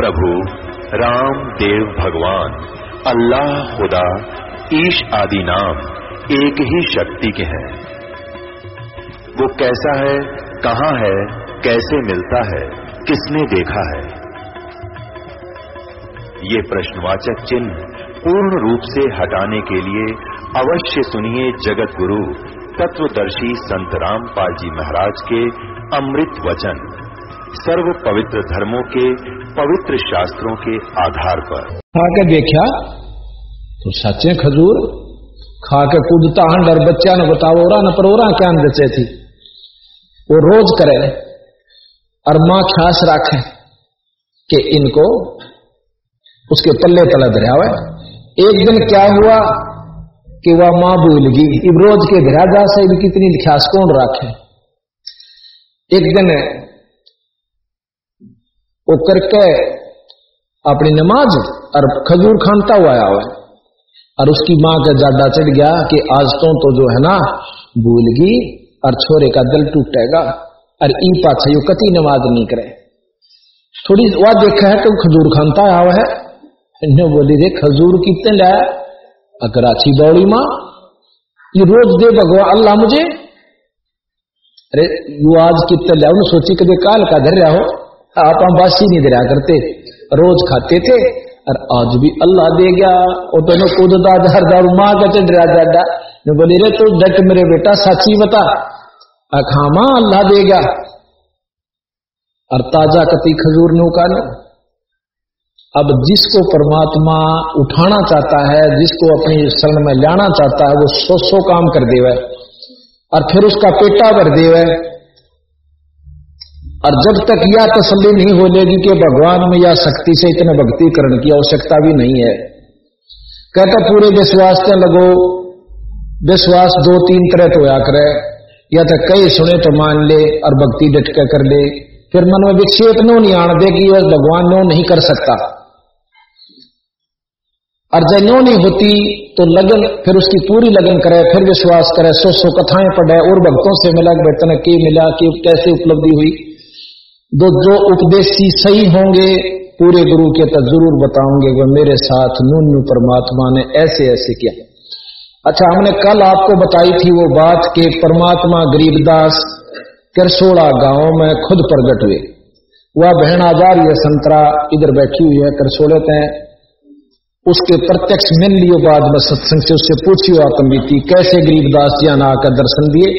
प्रभु, राम, देव, भगवान, अल्लाह, खुदा, ईश आदि नाम एक ही शक्ति के हैं। वो कैसा है, कहाँ है, कैसे मिलता है, किसने देखा है? ये प्रश्नवाचक चिन्ह पूर्ण रूप से हटाने के लिए अवश्य सुनिए जगत गुरु तत्वदर्शी संत रामपाल जी महाराज के अमृत वचन। सर्व पवित्र धर्मों के पवित्र शास्त्रों के आधार पर। खा के देखा? तो सचे खजूर? खा के कूदता हंडर बच्चा ने बताओ ओरा न पर ओरा क्या बचे थी वो रोज करे। और माँ खास राखे कि इनको उसके पल्ले तले धरा हुआ एक दिन क्या हुआ कि वह माँ भूल गई। इब रोज के धरा जा से कितनी ख्यास कौन राखे? एक दिन वो करके अपनी नमाज़ और खजूर खानता हुआ आया हुआ और उसकी माँ का जाडा चढ़ गया कि आज तो तो जो है ना भूल गई और छोरे का दिल टूटेगा और ई पाछे यो कति नमाज़ नहीं करे। थोड़ी वह देखा है कि खजूर खानता आया हुआ है। इन्हें बोली रे खजूर कितने लाया अगर अच्छी दौड़ी माँ, ये रोज दे भगवान अल्लाह मुझे। अरे यू आज कितने लिया उन्हें सोची कभी काल का धर रहा हो आप बासी नहीं धरा करते, रोज खाते थे, और आज भी अल्लाह दे गया। वो तो कूदता हर दारू माँ का चढ़ जाडा ने बोली, रे तू डट मेरे बेटा, सच्ची बता। अखामा अल्लाह दे गया। और ताज़ा कति खजूर नु का अब जिसको परमात्मा उठाना चाहता है, जिसको अपनी शरण में लाना चाहता है, वो सौ सौ काम कर देवे। और फिर उसका पेटा भर देवे। और जब तक यह तसली नहीं हो जाएगी कि भगवान में या शक्ति से इतने भक्ति करने की आवश्यकता भी नहीं है। कहता, पूरे विश्वास से लगो। विश्वास दो तीन तरह तो या करे। या तो कई सुने तो मान ले और भक्ति डटके कर ले। फिर मन में विक्षेप नो नहीं आन दे कि भगवान नो नहीं कर सकता। और जब नो नहीं होती तो लगन, फिर उसकी पूरी लगन करे, फिर विश्वास करे। सो सो कथाएँ पढ़े, और भक्तों से मिला बेतन के मिला, कि कैसे उपलब्धि हुई। दो जो उपदेशी सही होंगे, पूरे गुरु के तो ज़रूर बताऊँगे, वह मेरे साथ नून परमात्मा ने ऐसे ऐसे किया। अच्छा हमने कल आपको बताई थी वो बात कि परमात्मा गरीबदास करसोड़ा गाँव में खुद प्रगट हुए। वह बहन ये संतरा इधर बैठी हुई है करसोड़े तय उसके प्रत्यक्ष मिल लियो बाद में सत्संग से उससे पूछियो आत्म बीती कैसे गरीबदास जी आकर दर्शन दिए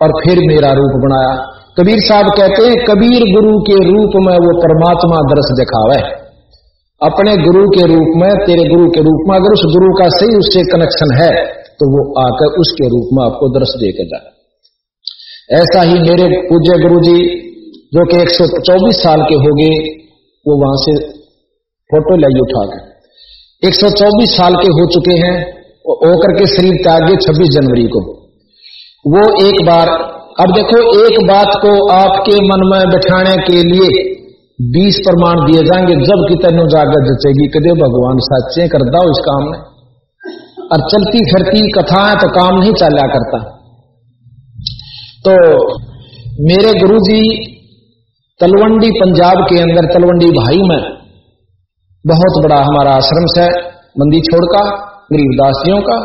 और फिर मेरा रूप बनाया? कबीर साहब कहते हैं, कबीर गुरु के रूप में वो परमात्मा दर्श दिखावे अपने गुरु के रूप में, तेरे गुरु के रूप में, अगर उस गुरु का सही उससे कनेक्शन है तो वो आकर उसके रूप में आपको दर्श देकर जाए। ऐसा ही मेरे पूज्य गुरु जी, जो कि 124 साल के हो गए वो वहाँ से फ़ोटो लाई उठा के 124 साल के हो चुके हैं होकर के शरीर त्यागे 26 जनवरी को। वो एक बार अब देखो, एक बात को आपके मन में बैठाने के लिए 20 प्रमाण दिए जाएँगे, जब कि तेनो जागत जचेगी। कदे भगवान साचे कर दो इस काम में। और चलती फिरती कथाएँ तो काम नहीं चला करता। तो मेरे गुरुजी तलवंडी पंजाब के अंदर, तलवंडी भाई में बहुत बड़ा हमारा आश्रम है मंदी छोड़ का गरीबदासियों का,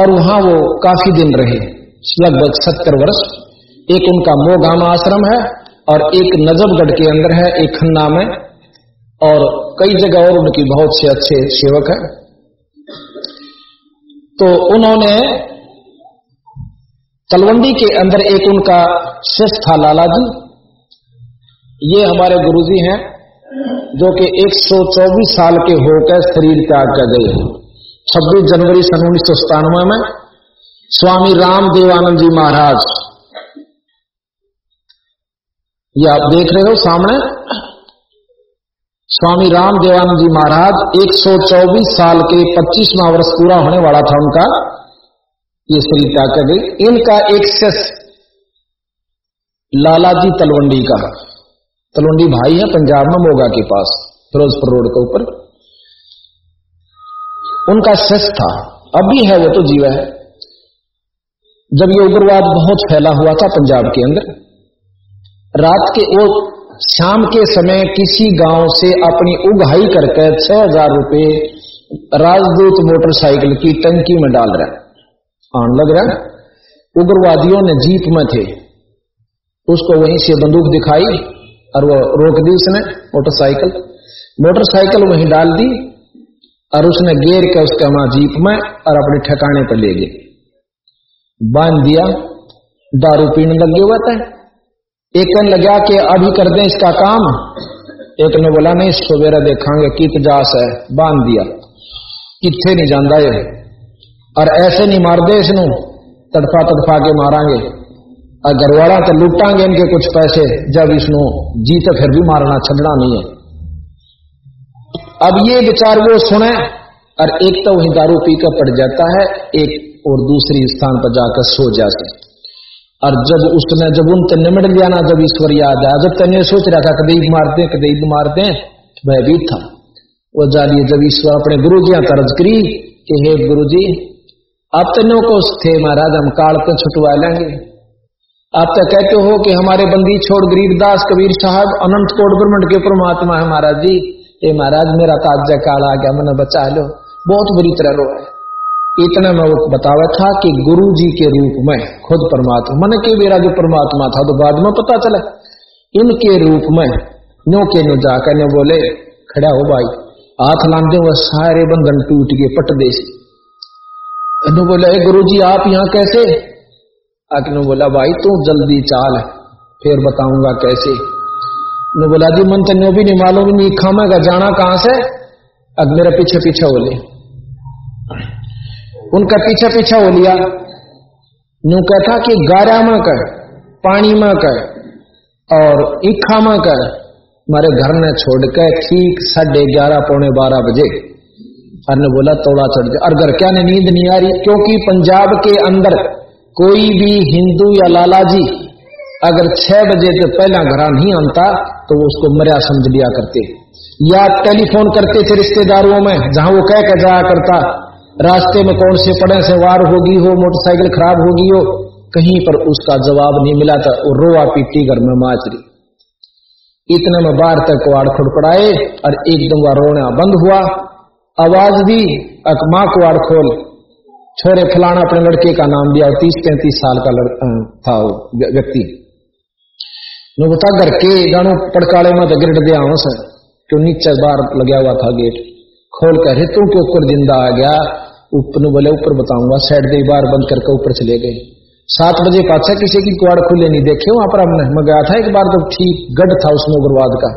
और वहाँ वो काफ़ी दिन रहे। लगभग सत्तर वर्ष। एक उनका मोगाम आश्रम है और एक नजबगढ़ के अंदर है, एक खन्ना में। और कई जगह और उनकी बहुत से अच्छे सेवक है। तो उन्होंने तलवंडी के अंदर एक उनका शिष्य था लाला जी ये हमारे गुरुजी हैं, जो कि 124 साल के होकर शरीर त्याग कर गए 26 जनवरी सन उन्नीस सौ सत्तानवे में स्वामी राम देवानंद जी महाराज। ये आप देख रहे हो सामने? स्वामी राम देवानंद जी महाराज 124 साल के 25वां वर्ष पूरा होने वाला था उनका। ये कर गई इनका एक शस, लालाजी तलवंडी का। तलवंडी भाई है, पंजाब में मोगा के पास, फिरोजपुर रोड के ऊपर। उनका शस था, अभी है वो तो जीवा है। जब ये उग्रवाद बहुत फैला हुआ था पंजाब के अंदर, रात के वो शाम के समय किसी गाँव से अपनी उगाई करके छह हज़ार रुपये राजदूत मोटरसाइकिल की टंकी में डाल रहा आन लग रहा उग्रवादियों ने जीप में थे। उसको वहीं से बंदूक दिखाई और वो रोक दी उसने मोटरसाइकिल। मोटरसाइकिल वहीं डाल दी और उसने गेर के उसके वहाँ जीप में और अपने ठिकाने पर ले गए। बाँध दिया, दारू पीने लगे हुआ था। एक ने लगा कि, अभी कर दें इसका काम। एक ने बोला, नहीं सवेरा देखांगे, कित जास है, बाँध दिया। किथे नहीं जाता ये। और ऐसे नहीं मार दे इसनों, तड़फा तड़फा के मारांगे। और घरवाला तो लुटांगे इनके कुछ पैसे, जब इसनो जीते फिर भी मारना छड़ना नहीं है। अब ये विचार वो सुने और एक तो वही दारू पीकर पड़ जाता है, एक और दूसरी स्थान पर जाकर सो जाते और जब उसने, जब उन निमट लिया ना, जब ईश्वर याद आया, जब तने सोच रहा था कदीब मारते कदीब मारते वह भी था। वो जालिए जब ईश्वर अपने गुरु जी तरज करी कि हे गुरु जी आप तनों को थे महाराज, हम काल को छुटवा लेंगे। आप तो कहते हो कि हमारे बंदी छोड़ गरीबदास कबीर साहब, अनंत कोट ब्रह्मंड के परमात्मा है महाराज जी। ये महाराज, मेरा ताज़ा काल आ गया, मैंने बचा लो। बहुत बुरी तरह रो है। इतना मैं वो बतावा था कि गुरु जी के रूप में खुद परमात्मा, मन के मेरा जो परमात्मा था तो बाद में पता चला, इनके रूप में नो के नो जाकर नो बोले, खड़ा हो भाई, हाथ लाते वो सारे बंधन टूट गए, पट दे नो बोले गुरु जी आप यहाँ कैसे? अग्नि बोला, भाई, तू जल्दी चाल, फिर बताऊँगा कैसे? ने बोला, जी, मन तेन भी नहीं मालूम नहीं खामेगा जाना कहाँ से? अब मेरा पीछे पीछे लिया उनका पीछे पीछा हो लिया। नु कहता कि गारा में कर, पानी में कर और इखा में कर। मारे घर ने छोड़ के ठीक साढ़े ग्यारह, पौने बारह बजे और ने बोला, तोड़ा चढ़ गया और क्या ने नींद नहीं आ रही? क्योंकि पंजाब के अंदर कोई भी हिंदू या लाला जी अगर छह बजे से पहला घर नहीं आता तो वो उसको मरिया समझ लिया करते। या टेलीफोन करते थे रिश्तेदारों में, जहाँ वो कह कर जाया करता रास्ते में कौन से पड़े से वार होगी हो, मोटरसाइकिल खराब होगी हो, कहीं पर उसका जवाब नहीं मिला था वो रोआ पीटी घर में माचरी इतने में बाहर तक कुआड़ खुड़पड़ाए और एकदम वह रोना बंद हुआ। आवाज़ भी अकमा कुआड़ खोल। छोरे फलाना अपने लड़के का नाम दिया तीस पैंतीस साल का लड़का था वो व्यक्ति। बता घर के गानों पड़काले में तो गिरट दिया हूँ, सर। क्यों नीचे बार लगा हुआ था गेट? खोल कर तू के ऊपर ज़िंदा आ गया? ऊपर बोले, ऊपर बताऊँगा। साइड गई बार बंद करके ऊपर चले गए। सात बजे पाछा किसी की कुआड़ खुले नहीं देखे, वहाँ पर हमने मैं गया था एक बार तो ठीक गढ़ था उसमें उग्रवाद का।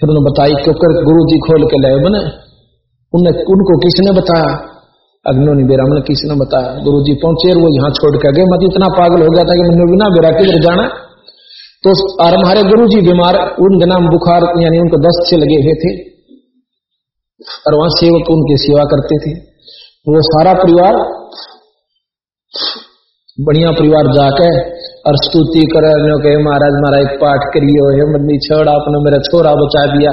फिर उन्होंने बताई क्योंकि गुरु जी खोल के लाए बने? उन्हें उनको किसने बताया? अग्नि बेरामन किसी ने बताया? गुरु जी पहुँचे वो यहाँ छोड़ के गए। मत इतना पागल हो गया था कि मैंने बिना बेरा किधर जाना? तो और हमारे गुरु जी बीमार, उनके नाम बुखार, यानी उनको दस्त से लगे हुए थे। और वहाँ सेवक उनकी सेवा करते थे। वो सारा परिवार, बढ़िया परिवार जाकर और स्तुति कर महाराज महाराज पाठ करियो हे मदनी छोड़ आपने मेरा छोरा बचा दिया।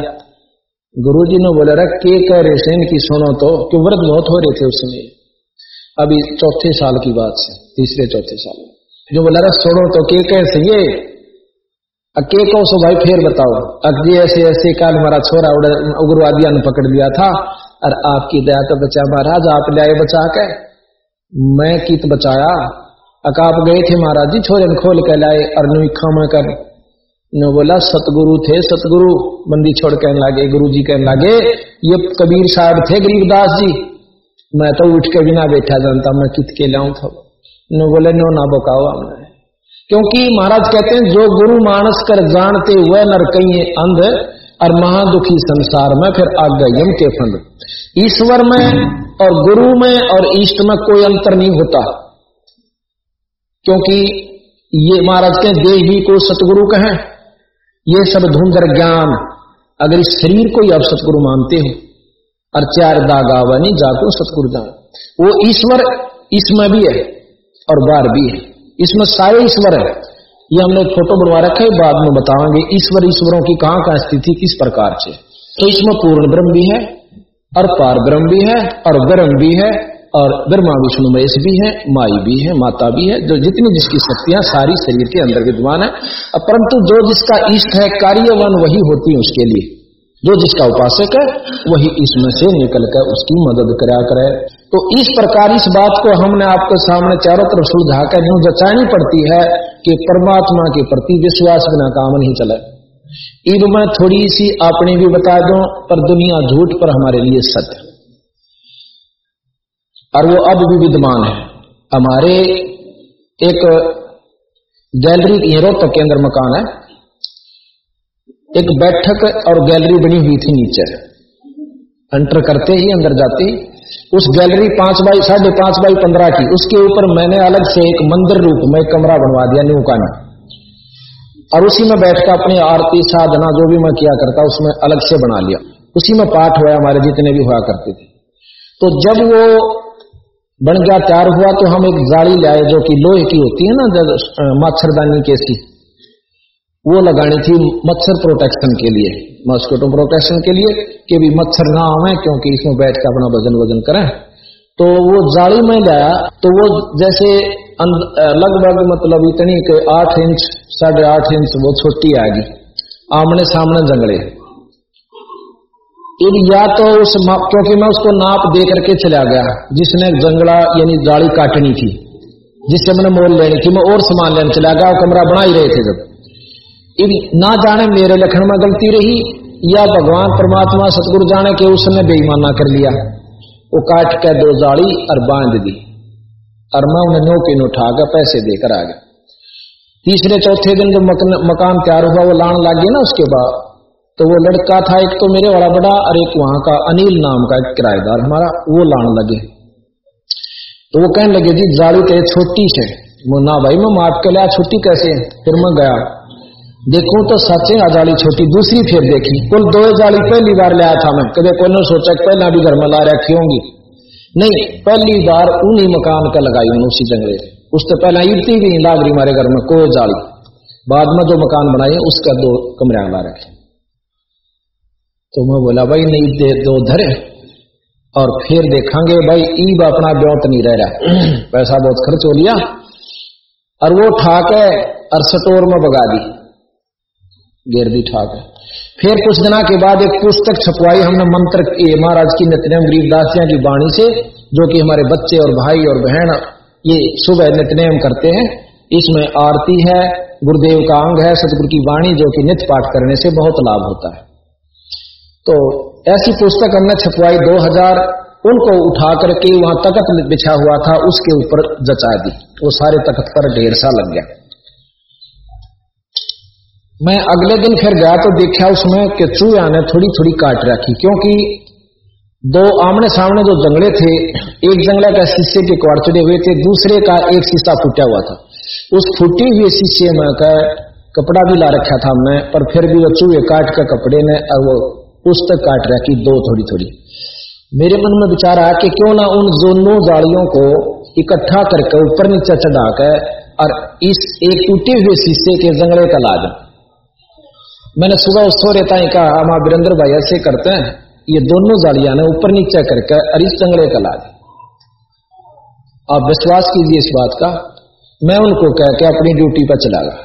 गुरु जी ने बोला रहा के कह रहे थे इनकी सुनो तो। क्यों व्रत बहुत हो रहे थे उस समय। अभी चौथे साल की बात से, तीसरे चौथे साल जो बोला रहा सुनो तो के कैसे ये? के कहो सो भाई? फिर बताओ। अब ऐसे ऐसे काल हमारा छोरा उग्रवादिया ने पकड़ लिया था। और आपकी दया तो बचा महाराज, आप लाए बचा के। मैं कित बचाया? अक आप गए थे महाराज जी, छोरे खोल के लाए और नुखा में कर। ने बोला, सतगुरु थे, सतगुरु। बंदी छोड़ कहने लागे, गुरु जी कहने लागे। ये कबीर साहब थे गरीबदास जी। मैं तो उठ के बिना बैठा जानता, मैं कित के लाऊ था। नो बोले, नो ना बोकाओ हमने क्योंकि महाराज कहते हैं, जो गुरु मानस कर जानते हुए नर कई अंध, और महादुखी संसार में फिर आग यम के फंद ईश्वर में और गुरु में और ईष्ट में कोई अंतर नहीं होता। क्योंकि ये महाराज के देही को सतगुरु कहें। ये सब धुंधर ज्ञान, अगर इस शरीर को ही आप सतगुरु मानते हो, और चार दागावनी जातो सतगुरु दान। वो ईश्वर इसमें भी है और बार भी है। इसमें सारे ईश्वर है। ये हमने फ़ोटो बनवा रखा है, बाद में बताएँगे, ईश्वर, ईश्वरों की कहाँ कहाँ स्थिति किस प्रकार से। तो इसमें पूर्ण ब्रह्म भी है, और पार ब्रह्म भी है, और ब्रह्म भी है, और ब्रह्मा विष्णु महेश भी है, माई भी है, माता भी है, जो जितनी जिसकी शक्तियाँ सारी शरीर के अंदर विद्वान है। परंतु जो जिसका इष्ट है, कार्यवान वही होती है उसके लिए। जो जिसका उपासक है, वही इसमें से निकल कर उसकी मदद करा करे। तो इस प्रकार इस बात को हमने आपके सामने चारों तरफ़ सुलझा कर यूँ जचानी पड़ती है कि परमात्मा के प्रति विश्वास बिना काम नहीं चले। ईब मैं थोड़ी सी आपने भी बता दूँ, पर दुनिया झूठ पर हमारे लिए सत्य। और वो अब भी विद्यमान है। हमारे एक गैलरी रोहतक के अंदर मकान है। एक बैठक और गैलरी बनी हुई थी नीचे। एंटर करते ही अंदर जाते ही, उस गैलरी पाँच बाई, साढ़े पाँच बाई पंद्रह की, उसके ऊपर मैंने अलग से एक मंदिर रूप में कमरा बनवा दिया, न्यू का और उसी में बैठकर अपनी आरती, साधना, जो भी मैं किया करता, उसमें अलग से बना लिया। उसी में पाठ हुआ, हमारे जितने भी हुआ करते थे। तो जब वो बन गया, तैयार हुआ तो हम एक जाली लाए, जो कि लोहे की होती है ना, जब मच्छरदानी कैसी वो लगानी थी मच्छर प्रोटेक्शन के लिए मॉस्किटो प्रोटेक्शन के लिए कि भी मच्छर ना आवे क्योंकि इसमें बैठ कर अपना वज़न वज़न करें। तो वो जाली में लाया तो वो जैसे लगभग मतलब इतनी के आठ इंच साढ़े आठ इंच वो छोटी आएगी, आमने सामने जंगले। अब या तो उस क्योंकि मैं उसको नाप दे करके चला गया, जिसने जंगला यानी जाली काटनी थी, जिससे मैंने मोल लेनी थी, मैं और सामान लेने चला गया कमरा बना ही रहे थे जब। ना जाने मेरे लखन में गलती रही, या भगवान परमात्मा सतगुरु जाने के उसने बेईमाना कर लिया। वो काट के दो जाड़ी और बाँध दी। और मैं उन्हें नौके ने उठा कर पैसे देकर आ गया। तीसरे चौथे दिन जब मकान तैयार हुआ, वो लान लग गया ना उसके बाद तो वो लड़का था एक तो मेरे वाला बड़ा, और एक वहाँ का अनिल नाम का एक किराएदार हमारा, वो लान लगे। तो वो कहने लगे, जी जाड़ी तो छोटी से ना भाई, मैं माप के लिया छुट्टी कैसे फिर मैं गया। देखूँ तो सचे आजाली छोटी, दूसरी फिर देखी। कुल दो जाली पहली बार ले आया था मैं। कभी कोई सोचा पहला भी घर में ला रखी होंगी। नहीं, पहली बार उन्हीं मकान का लगाई उसी जंगले उस तो पहला ईटती भी लाग रही हमारे घर में, कोई जाली। बाद में जो मकान बनाए, उसका दो कमरे ला रखे। तो मैं बोला, भाई, नहीं, दे, दो धरे और फिर देखेंगे, भाई ईब अपना ब्योत नहीं रह रहा। पैसा बहुत खर्च हो लिया। और वो ठाक और में बगा दी। गिरदी ठाक फिर कुछ दिनों के बाद एक पुस्तक छपवाई हमने, मंत्र महाराज की नित्यनेम गरीबदास की बाणी से, जो कि हमारे बच्चे और भाई और बहन, ये सुबह नित्यनेम करते हैं। इसमें आरती है, गुरुदेव का अंग है, सतगुरु की वाणी जो कि नित्य पाठ करने से बहुत लाभ होता है। तो ऐसी पुस्तक हमने छपवाई 2000 उनको उठा करके वहाँ तकत बिछा हुआ था, उसके ऊपर जचा दी। वो सारे तकत पर ढेर सा लग गया। मैं अगले दिन फिर गया तो देखा उसमें कि चूहा ने थोड़ी थोड़ी काट रखी, क्योंकि दो आमने सामने जो जंगले थे, एक जंगला का शीशे के क्वार चढ़े हुए थे, दूसरे का एक शीशा फूटा हुआ था। उस फूटी हुई शीशे में का कपड़ा भी ला रखा था मैं पर फिर भी वो चूहे काट कर कपड़े ने, और वो उस तक काट रखी दो थोड़ी थोड़ी मेरे मन में विचार आया कि क्यों ना उन दोनों जाड़ियों को इकट्ठा करके ऊपर नीचे चढ़ा कर और इस एक टूटे हुए शीशे के जंगले का ला दूँ मैंने सुबह उस सोरे ताई कहा हम वीरेंद्र भाई, ऐसे करते हैं। ये दोनों जालियाँ ने ऊपर नीचे करके अरिस चंगड़े का ला दी। आप विश्वास कीजिए इस बात का, मैं उनको कह के अपनी ड्यूटी पर चला गया।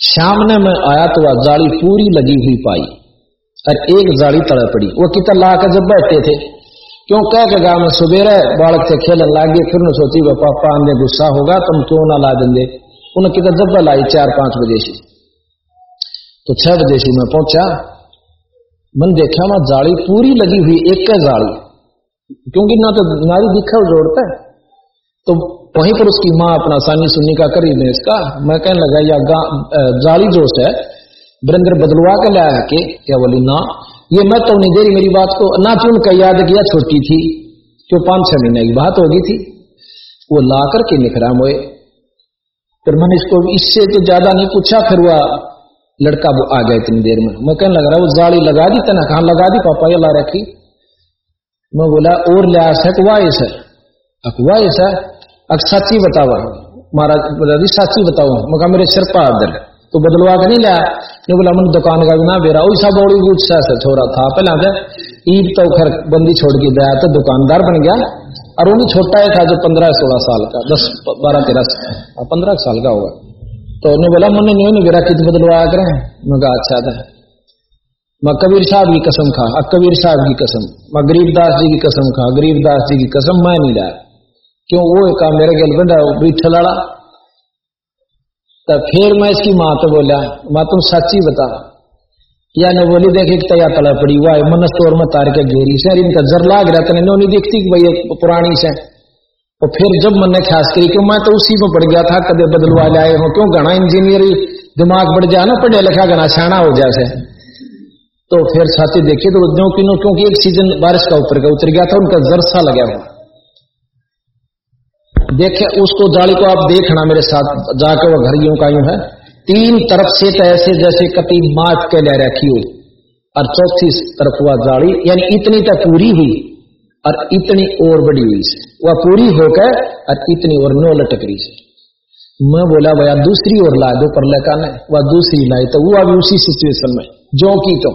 शाम ने मैं आया तो वह जाली पूरी लगी हुई पाई और एक जाली तड़ पड़ी। वो कितना ला कर जब बैठे थे, क्यों कह के गा मैं सुबेरे बालक से खेलन लाग गए फिर सोची, वह पापा अंदर गुस्सा होगा, तुम क्यों ना ला देंगे? उन्हें कितना जब लाई चार पाँच बजे से। तो बजे से मैं पहुँचा। मन देखा मैं जाली पूरी लगी हुई, एक का जाली। क्योंकि ना तो नारी दिखा जोड़ता है। तो वहीं पर उसकी माँ अपना सानी सुन्नी का करी में इसका। मैं कहने लगा, या जाली जो है वृंद्र बदलवा के लाया के? क्या बोली, ना। ये मैं तो नहीं दे रही मेरी बात को। ना चुन का याद किया, छोटी थी। जो पाँच छह महीने की बात होगी थी। वो ला करके निखरा मोए फिर मैंने इसको, इससे तो ज़्यादा नहीं पूछा, फिर वह लड़का वो आ गया इतनी देर में। मैं कहने लग, रहा वो जाली लगा दी तना कहा लगा दी, पापा, ये ला रखी। मैं बोला, और लिया है वाइस है। अकवाइस है अक सच्ची बताओ महाराज, बोला सच्ची बताओ मैं कहा, मेरे सिर पर दर तो बदलवा के नहीं लिया नहीं बोला, मैंने दुकान का भी ना बेरा, वैसा बड़ी उत्साह से छोरा था। पहला पहले ईद तो खैर बंदी छोड़ के दया तो दुकानदार बन गया और उन्हीं छोटा ही था जो पंद्रह सोलह साल का, दस, बारह, तेरह पंद्रह साल का होगा। तो उन्होंने बोला मैंने नहीं मेरा कित बदलवाया करें? मैं कहा अच्छा था मैं, कबीर साहब की कसम खा कबीर साहब की कसम, मैं गरीबदास जी की कसम खा गरीबदास जी की कसम, मैं नहीं लाया क्यों? वो एक मेरे गल बंदा बीठल वाला तो फिर मैं इसकी माँ तो बोला, माँ, तुम सच्ची बता या ने बोली, देखे कि तया तला पड़ी हुआ है मन स्टोर में तार के घेरी से इनका जर लाग रहा था नहीं दिखती कि भाई पुरानी से और फिर जब मन ख्यास करी क्यों मैं तो उसी में पड़ गया था कदे बदलवा लाए हो, क्यों घना इंजीनियर दिमाग बढ़ जाए ना, पढ़े लिखा घना छाना हो जाए तो फिर साथी देखिए तो क्यों क्यों क्योंकि एक सीज़न बारिश का उतर गया उतर गया था, उनका जरसा लगा हुआ। देखे उसको जाली को आप देखना मेरे साथ, जाके वो घर यूँ का यूँ है। तीन तरफ़ से तो ऐसे, जैसे कति माच के ले रखी हुई। और चौथी तरफ़ हुआ जाड़ी यानी इतनी तो पूरी हुई। और इतनी और बड़ी हुई से। वह पूरी होकर और इतनी और नो लटक रही से। मैं बोला, भैया, दूसरी ओर ला दो पर लगा ने वह दूसरी लाई तो वो अभी उसी सिचुएशन में। जो की तो।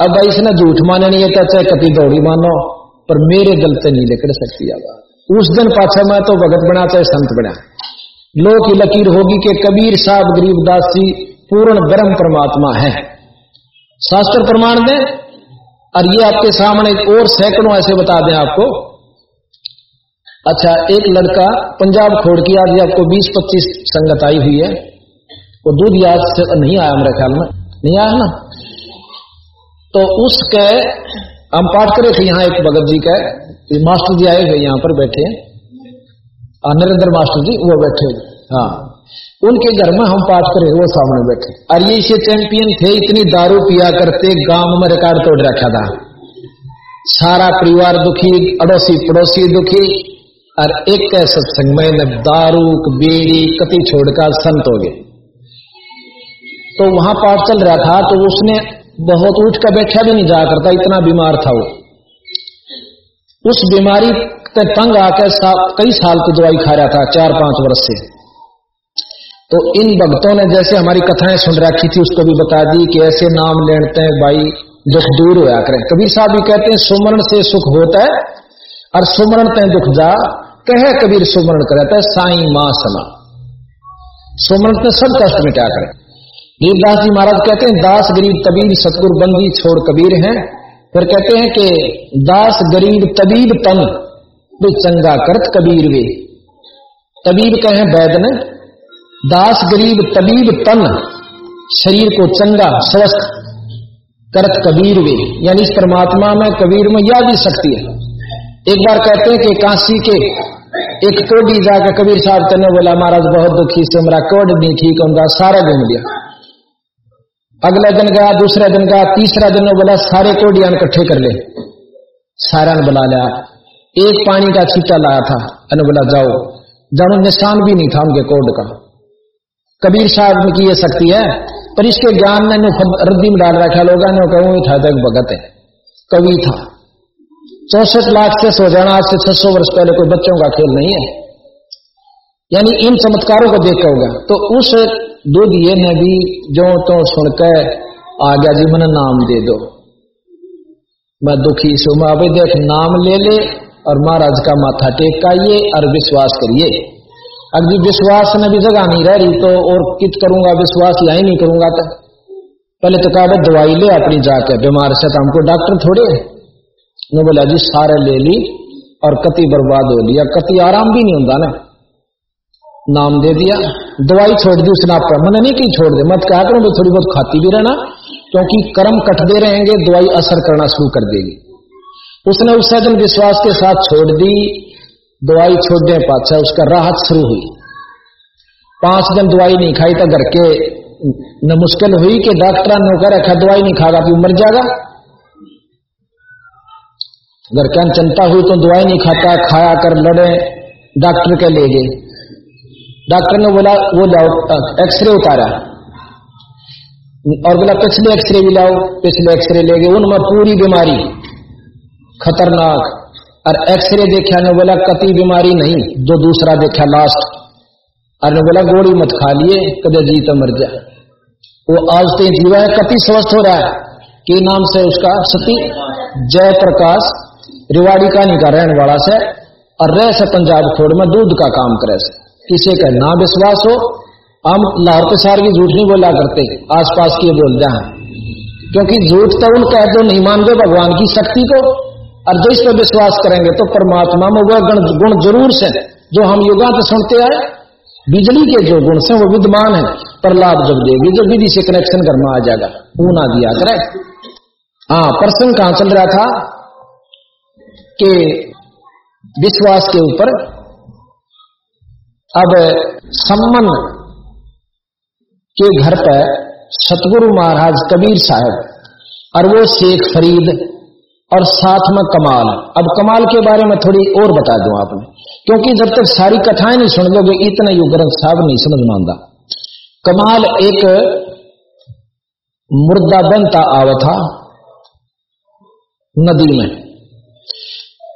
अब भाई, इसने झूठ माने नहीं था चाहे कति दौड़ी मानो, पर मेरे गल से नहीं लेकर सकती उस दिन पाछा मैं तो भगत बना, चाहे संत बना। लो की लकीर होगी कि कबीर साहब गरीबदास जी पूर्ण ब्रह्म परमात्मा है। शास्त्र प्रमाण दें और ये आपके सामने और सैकड़ों ऐसे बता दें आपको। अच्छा एक लड़का पंजाब खोड़ की आज आपको 20-25 संगत आई हुई है। वो दूध याद से नहीं आया मेरे ख्याल में। नहीं आया ना? तो उसके, हम पाठ करे थे, यहाँ एक भगत जी का। मास्टर जी आए हुए यहाँ पर बैठे हैं। नरेंद्र मास्टर जी, वो बैठे हाँ। उनके घर में हम पाठ करे वो सामने बैठे। और ये इसे चैंपियन थे इतनी दारू पिया करते गाँव में रिकॉर्ड तोड़ रखा था। सारा परिवार दुखी अड़ोसी पड़ोसी दुखी और एक सत्संग में दारू बेड़ी कति छोड़कर संत हो गए तो वहाँ पाठ चल रहा था तो उसने बहुत उठ कर बैठा भी नहीं जा करता इतना बीमार था वो। उस बीमारी तंग आकर सा, कई साल की दवाई खा रहा था चार पाँच वर्ष से। तो इन भक्तों ने जैसे हमारी कथाएँ सुन रखी थी, उसको भी बता दी कि ऐसे नाम लेते हैं, भाई, दुख दूर होया करें। कबीर साहब भी कहते हैं, सुमरण से सुख होता है, और सुमरण ते दुख जा, कहे कबीर सुमरण करता है साई माँ समा। सुमरण से सब कष्ट में क्या करें। गरीबदास जी महाराज कहते हैं, दास गरीब कबीर सतगुर बंदी छोड़ कबीर हैं। फिर कहते हैं कि, दास गरीब तबीब तन चंगा करत कबीर वे। तबीब कहे वैद ने दास गरीब तबीब तन, शरीर को चंगा, स्वस्थ, करत कबीर वे। यानी इस परमात्मा में कबीर में यह भी शक्ति है। एक बार कहते हैं कि काशी के एक कोडी जाकर कबीर साहब करने बोला, महाराज, बहुत दुखी से मेरा कोड नहीं ठीक होगा सारा घूम लिया। अगले दिन गया, दूसरे दिन गया, तीसरा दिन बोला, सारे कोडियान इकट्ठे कर ले। सारा ने बुला लिया। एक पानी का छीटा लाया था, अने बोला, जाओ। जानो, निशान भी नहीं था उनके कोड का। कबीर साहब की ये शक्ति है, पर इसके ज्ञान ने रद्दी में डाल रखा लोग ने कहूँ था तो भगत है, कवि था। चौसठ लाख से सौ जाना, आज से छह सौ वर्ष पहले कोई बच्चों का खेल नहीं है। यानी इन चमत्कारों को देखा होगा। तो उस दूध ये ने भी जो तो सुनकर आ गया, जी मन नाम दे दो। मैं दुखी सु मैं अभी देख, नाम ले ले और महाराज का माथा टेकाइए और विश्वास करिए। जी विश्वास में भी जगह नहीं रह रही तो और कित करूँगा? विश्वास यही नहीं करूँगा तो। पहले तो कहा दवाई ले अपनी जाके, बीमार से तो हमको डॉक्टर थोड़े ने बोला, जी, सारे ले ली और कति बर्बाद हो लिया। कति आराम भी नहीं होता ना। नाम दे दिया, दवाई छोड़ दी उसने आपका मैंने नहीं कही छोड़ दे। मत कहा करो थोड़ी बहुत खाती भी रहना, क्योंकि कर्म कटते रहेंगे, दवाई असर करना शुरू कर देगी। उसने उस दिन विश्वास के साथ छोड़ दी दवाई छोड़ पाचा उसका राहत शुरू हुई। पाँच दिन दवाई नहीं खाई तो घर के, न मुश्किल हुई कि डॉक्टर ने कह रखा, दवाई नहीं खागा तो मर जाएगा। घर के चिंता हुई तो दवाई नहीं खाता, खाया कर लड़े, डॉक्टर के ले गए। डॉक्टर ने बोला, वो लाओ एक्सरे उतारा। और बोला, पिछले एक्सरे भी लाओ, पिछले एक्सरे ले गए, उनमें पूरी बीमारी, खतरनाक और एक्सरे देखा ने बोला कति बीमारी नहीं, जो दूसरा देखा लास्ट और ने बोला, गोली मत खा लिए, कदे जीत मर जाए वो आज तो जीवा है कति स्वस्थ हो रहा है। कि नाम से उसका सती जय प्रकाश रिवाड़ी कानी का रहने वाला से, और रह से पंजाब खोड़ में दूध का काम करे से। किसी का ना विश्वास हो, हम लाहौर के सार की झूठ नहीं बोला करते, आसपास की बोल जाए। क्योंकि झूठ तो उनका जो नहीं मानते, भगवान की शक्ति को। और जो इस पर विश्वास करेंगे तो परमात्मा में वह गुण ज़रूर से जो हम युगांत सुनते आए, बिजली के जो गुण से वो विद्यमान है। पर लाभ जब देगी जब विधि से कनेक्शन में आ जाएगा। ऊना दिया करे हाँ प्रश्न कहाँ चल रहा था? कि विश्वास के ऊपर। अब सम्मन के घर पर सतगुरु महाराज कबीर साहब, और वो शेख फरीद और साथ में कमाल अब कमाल के बारे में थोड़ी और बता दूँ आपने, क्योंकि जब तक सारी कथाएँ नहीं सुन लोगे, इतना यु ग्रंथ साहब नहीं समझ मानता कमाल एक मुर्दा बनता आवा था नदी में।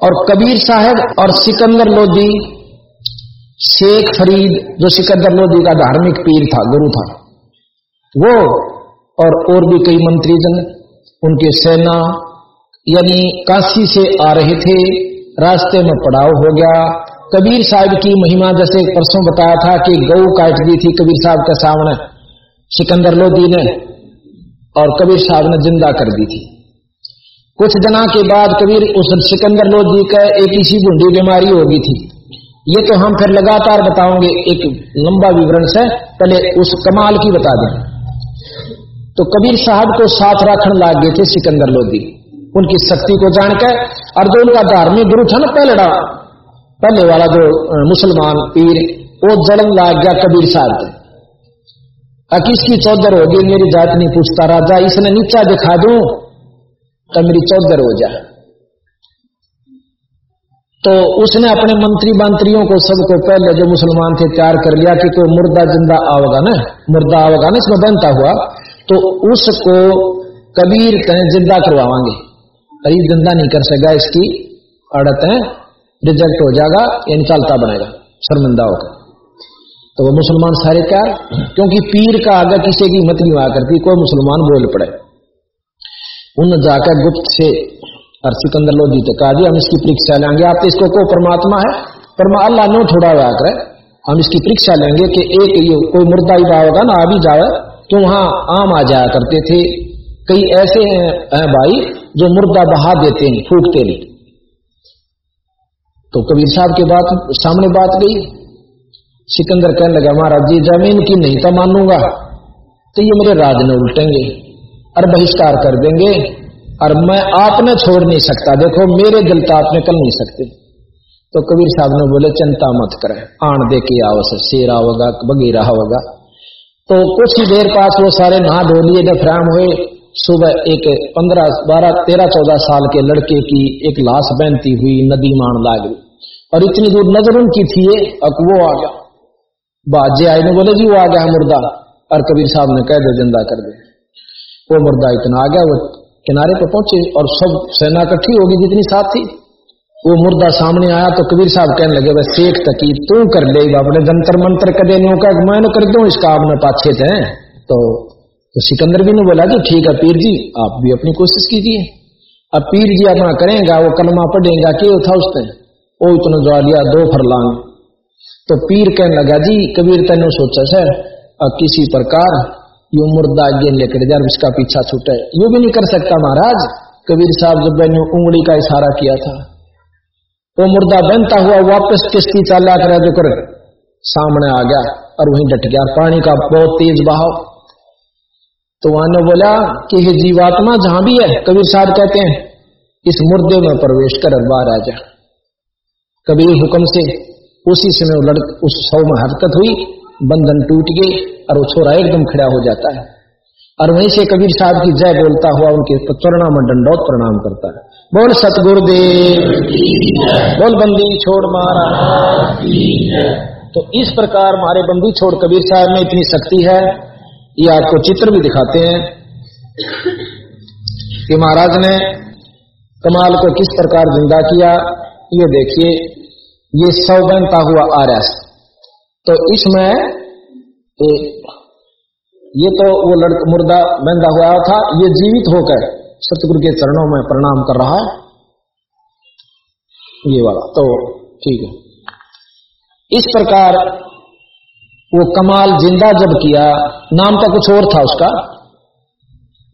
और कबीर साहब और सिकंदर लोधी, शेख फरीद, जो सिकंदर लोधी का धार्मिक पीर था, गुरु था, वो और और भी कई मंत्रीजन, उनके सेना यानी काशी से आ रहे थे, रास्ते में पड़ाव हो गया। कबीर साहब की महिमा जैसे परसों बताया था कि गौ काट दी थी कबीर साहब के सामने, सिकंदर लोधी ने, और कबीर साहब ने ज़िंदा कर दी थी। कुछ दिना के बाद कबीर उस सिकंदर लोधी का एक इसी बूंदी बीमारी होगी थी। ये तो हम फिर लगातार बताओगे एक लंबा विवरण से पहले उस कमाल की बता दें। तो कबीर साहब को साथ रखने लग गए थे सिकंदर लोधी। उनकी शक्ति को जानकर, और जो उनका धार्मिक गुरु था ना पहले पहले वाला जो मुसलमान, पीर, वो जलन लाग गया कबीर साहब से किसकी चौधर होगी, मेरी जात नहीं पूछता राजा, इसने नीचा दिखा दू तो मेरी चौधर हो जाए तो उसने अपने मंत्री मंत्रियों को सबको पहले जो मुसलमान थे तैयार कर लिया कि कोई मुर्दा ज़िंदा आओगा ना, मुर्दा आओगा ना, इसमें बनता हुआ तो उसको कबीर कहें ज़िंदा करवावांगे अरे ज़िंदा नहीं कर सकेगा इसकी अड़त है रिजेक्ट हो जाएगा यानी चलता बनेगा, शर्मिंदा होगा तो वो मुसलमान सारे क्या क्योंकि पीर का आगे किसी की मत नहीं हुआ करती, कोई मुसलमान बोल पड़े। उन जाकर गुप्त से और सिकंदर लोधी तो कहा हम इसकी परीक्षा लेंगे, आप तो इसको को परमात्मा है परमा अल्लाह नो थोड़ा हुआ करे, हम इसकी परीक्षा लेंगे कि एक ये कोई मुर्दा ही होगा ना आ भी जाए तो वहाँ आम आ जाया करते थे। कई ऐसे हैं भाई जो मुर्दा बहा देते हैं, फूकते नहीं। तो कबीर साहब के बात, सामने बात गई। सिकंदर कहने लगा, महाराज जी, ज़मीन की नहीं तो मानूँगा। तो ये मेरे राज ने उल्टेंगे और बहिष्कार कर देंगे और मैं आपने छोड़ नहीं सकता। देखो, मेरे दिल तो आपने कर नहीं सकते। तो कबीर साहब ने बोले, चिंता मत करें, आण दे के आओ से शेरा होगा, बगीरा होगा। तो कुछ ही देर पास वो सारे नहा धो लिए डफराम हुए सुबह एक पंद्रह बारह तेरह चौदह साल के लड़के की एक लाश बहनती हुई नदी मान लाग गई और इतनी दूर नज़र उनकी थी अब वो आ गया। बाजे आए ने बोले जी वो आ गया मुर्दा। और कबीर साहब ने कह दे ज़िंदा कर दे। वो मुर्दा इतना आ गया वो किनारे पर पहुँचे और सब सेना इकट्ठी होगी जितनी साथ थी। वो मुर्दा सामने आया तो कबीर साहब कहने लगे वह शेख तकी तू कर ले अपने जंतर मंत्र कदे नो का मैं कर दू इसका आपने पाछे थे तो, तो सिकंदर भी ने बोला कि ठीक है पीर जी, आप भी अपनी कोशिश कीजिए। अब पीर जी अपना करेगा, वो कलमा पढ़ेगा, कि था उसने? वो इतना जो लिया दो फरलांग तो पीर कहने लगा, जी, कबीर तेने सोचा, सर किसी प्रकार यू मुर्दा आगे लेकर जा इसका पीछा छूटे। यू भी नहीं कर सकता महाराज, कबीर साहब जब मैंने उंगली का इशारा किया था। वो मुर्दा बनता हुआ वापस किश्ती चला कर जो कर सामने आ गया और वहीं डट गया। पानी का बहुत तेज बहाव तो वहाँ ने बोला कि ये जीवात्मा जहाँ भी है, कबीर साहब कहते हैं, इस मुर्दे में प्रवेश कर बाहर आ जा। कबीर हुक्म से उसी समय लड़ उस सौ में हरकत हुई, बंधन टूट गई और वो छोरा एकदम खड़ा हो जाता है। और वहीं से कबीर साहब की जय बोलता हुआ उनके चरणा में दंडौत प्रणाम करता है। बोल, सतगुरुदेव। बोल, बंदी छोड़ मारा। तो इस प्रकार हमारे बंदी छोड़ कबीर साहब में इतनी शक्ति है ये आपको चित्र भी दिखाते हैं कि महाराज ने कमाल को किस प्रकार ज़िंदा किया, ये देखिए, ये सौ बनता हुआ आ रहा तो इसमें ये तो वो लड़का मुर्दा बंदा हुआ था, ये जीवित होकर सतगुरु के चरणों में प्रणाम कर रहा है। ये वाला तो ठीक है। इस प्रकार वो कमाल ज़िंदा जब किया नाम तो कुछ और था उसका।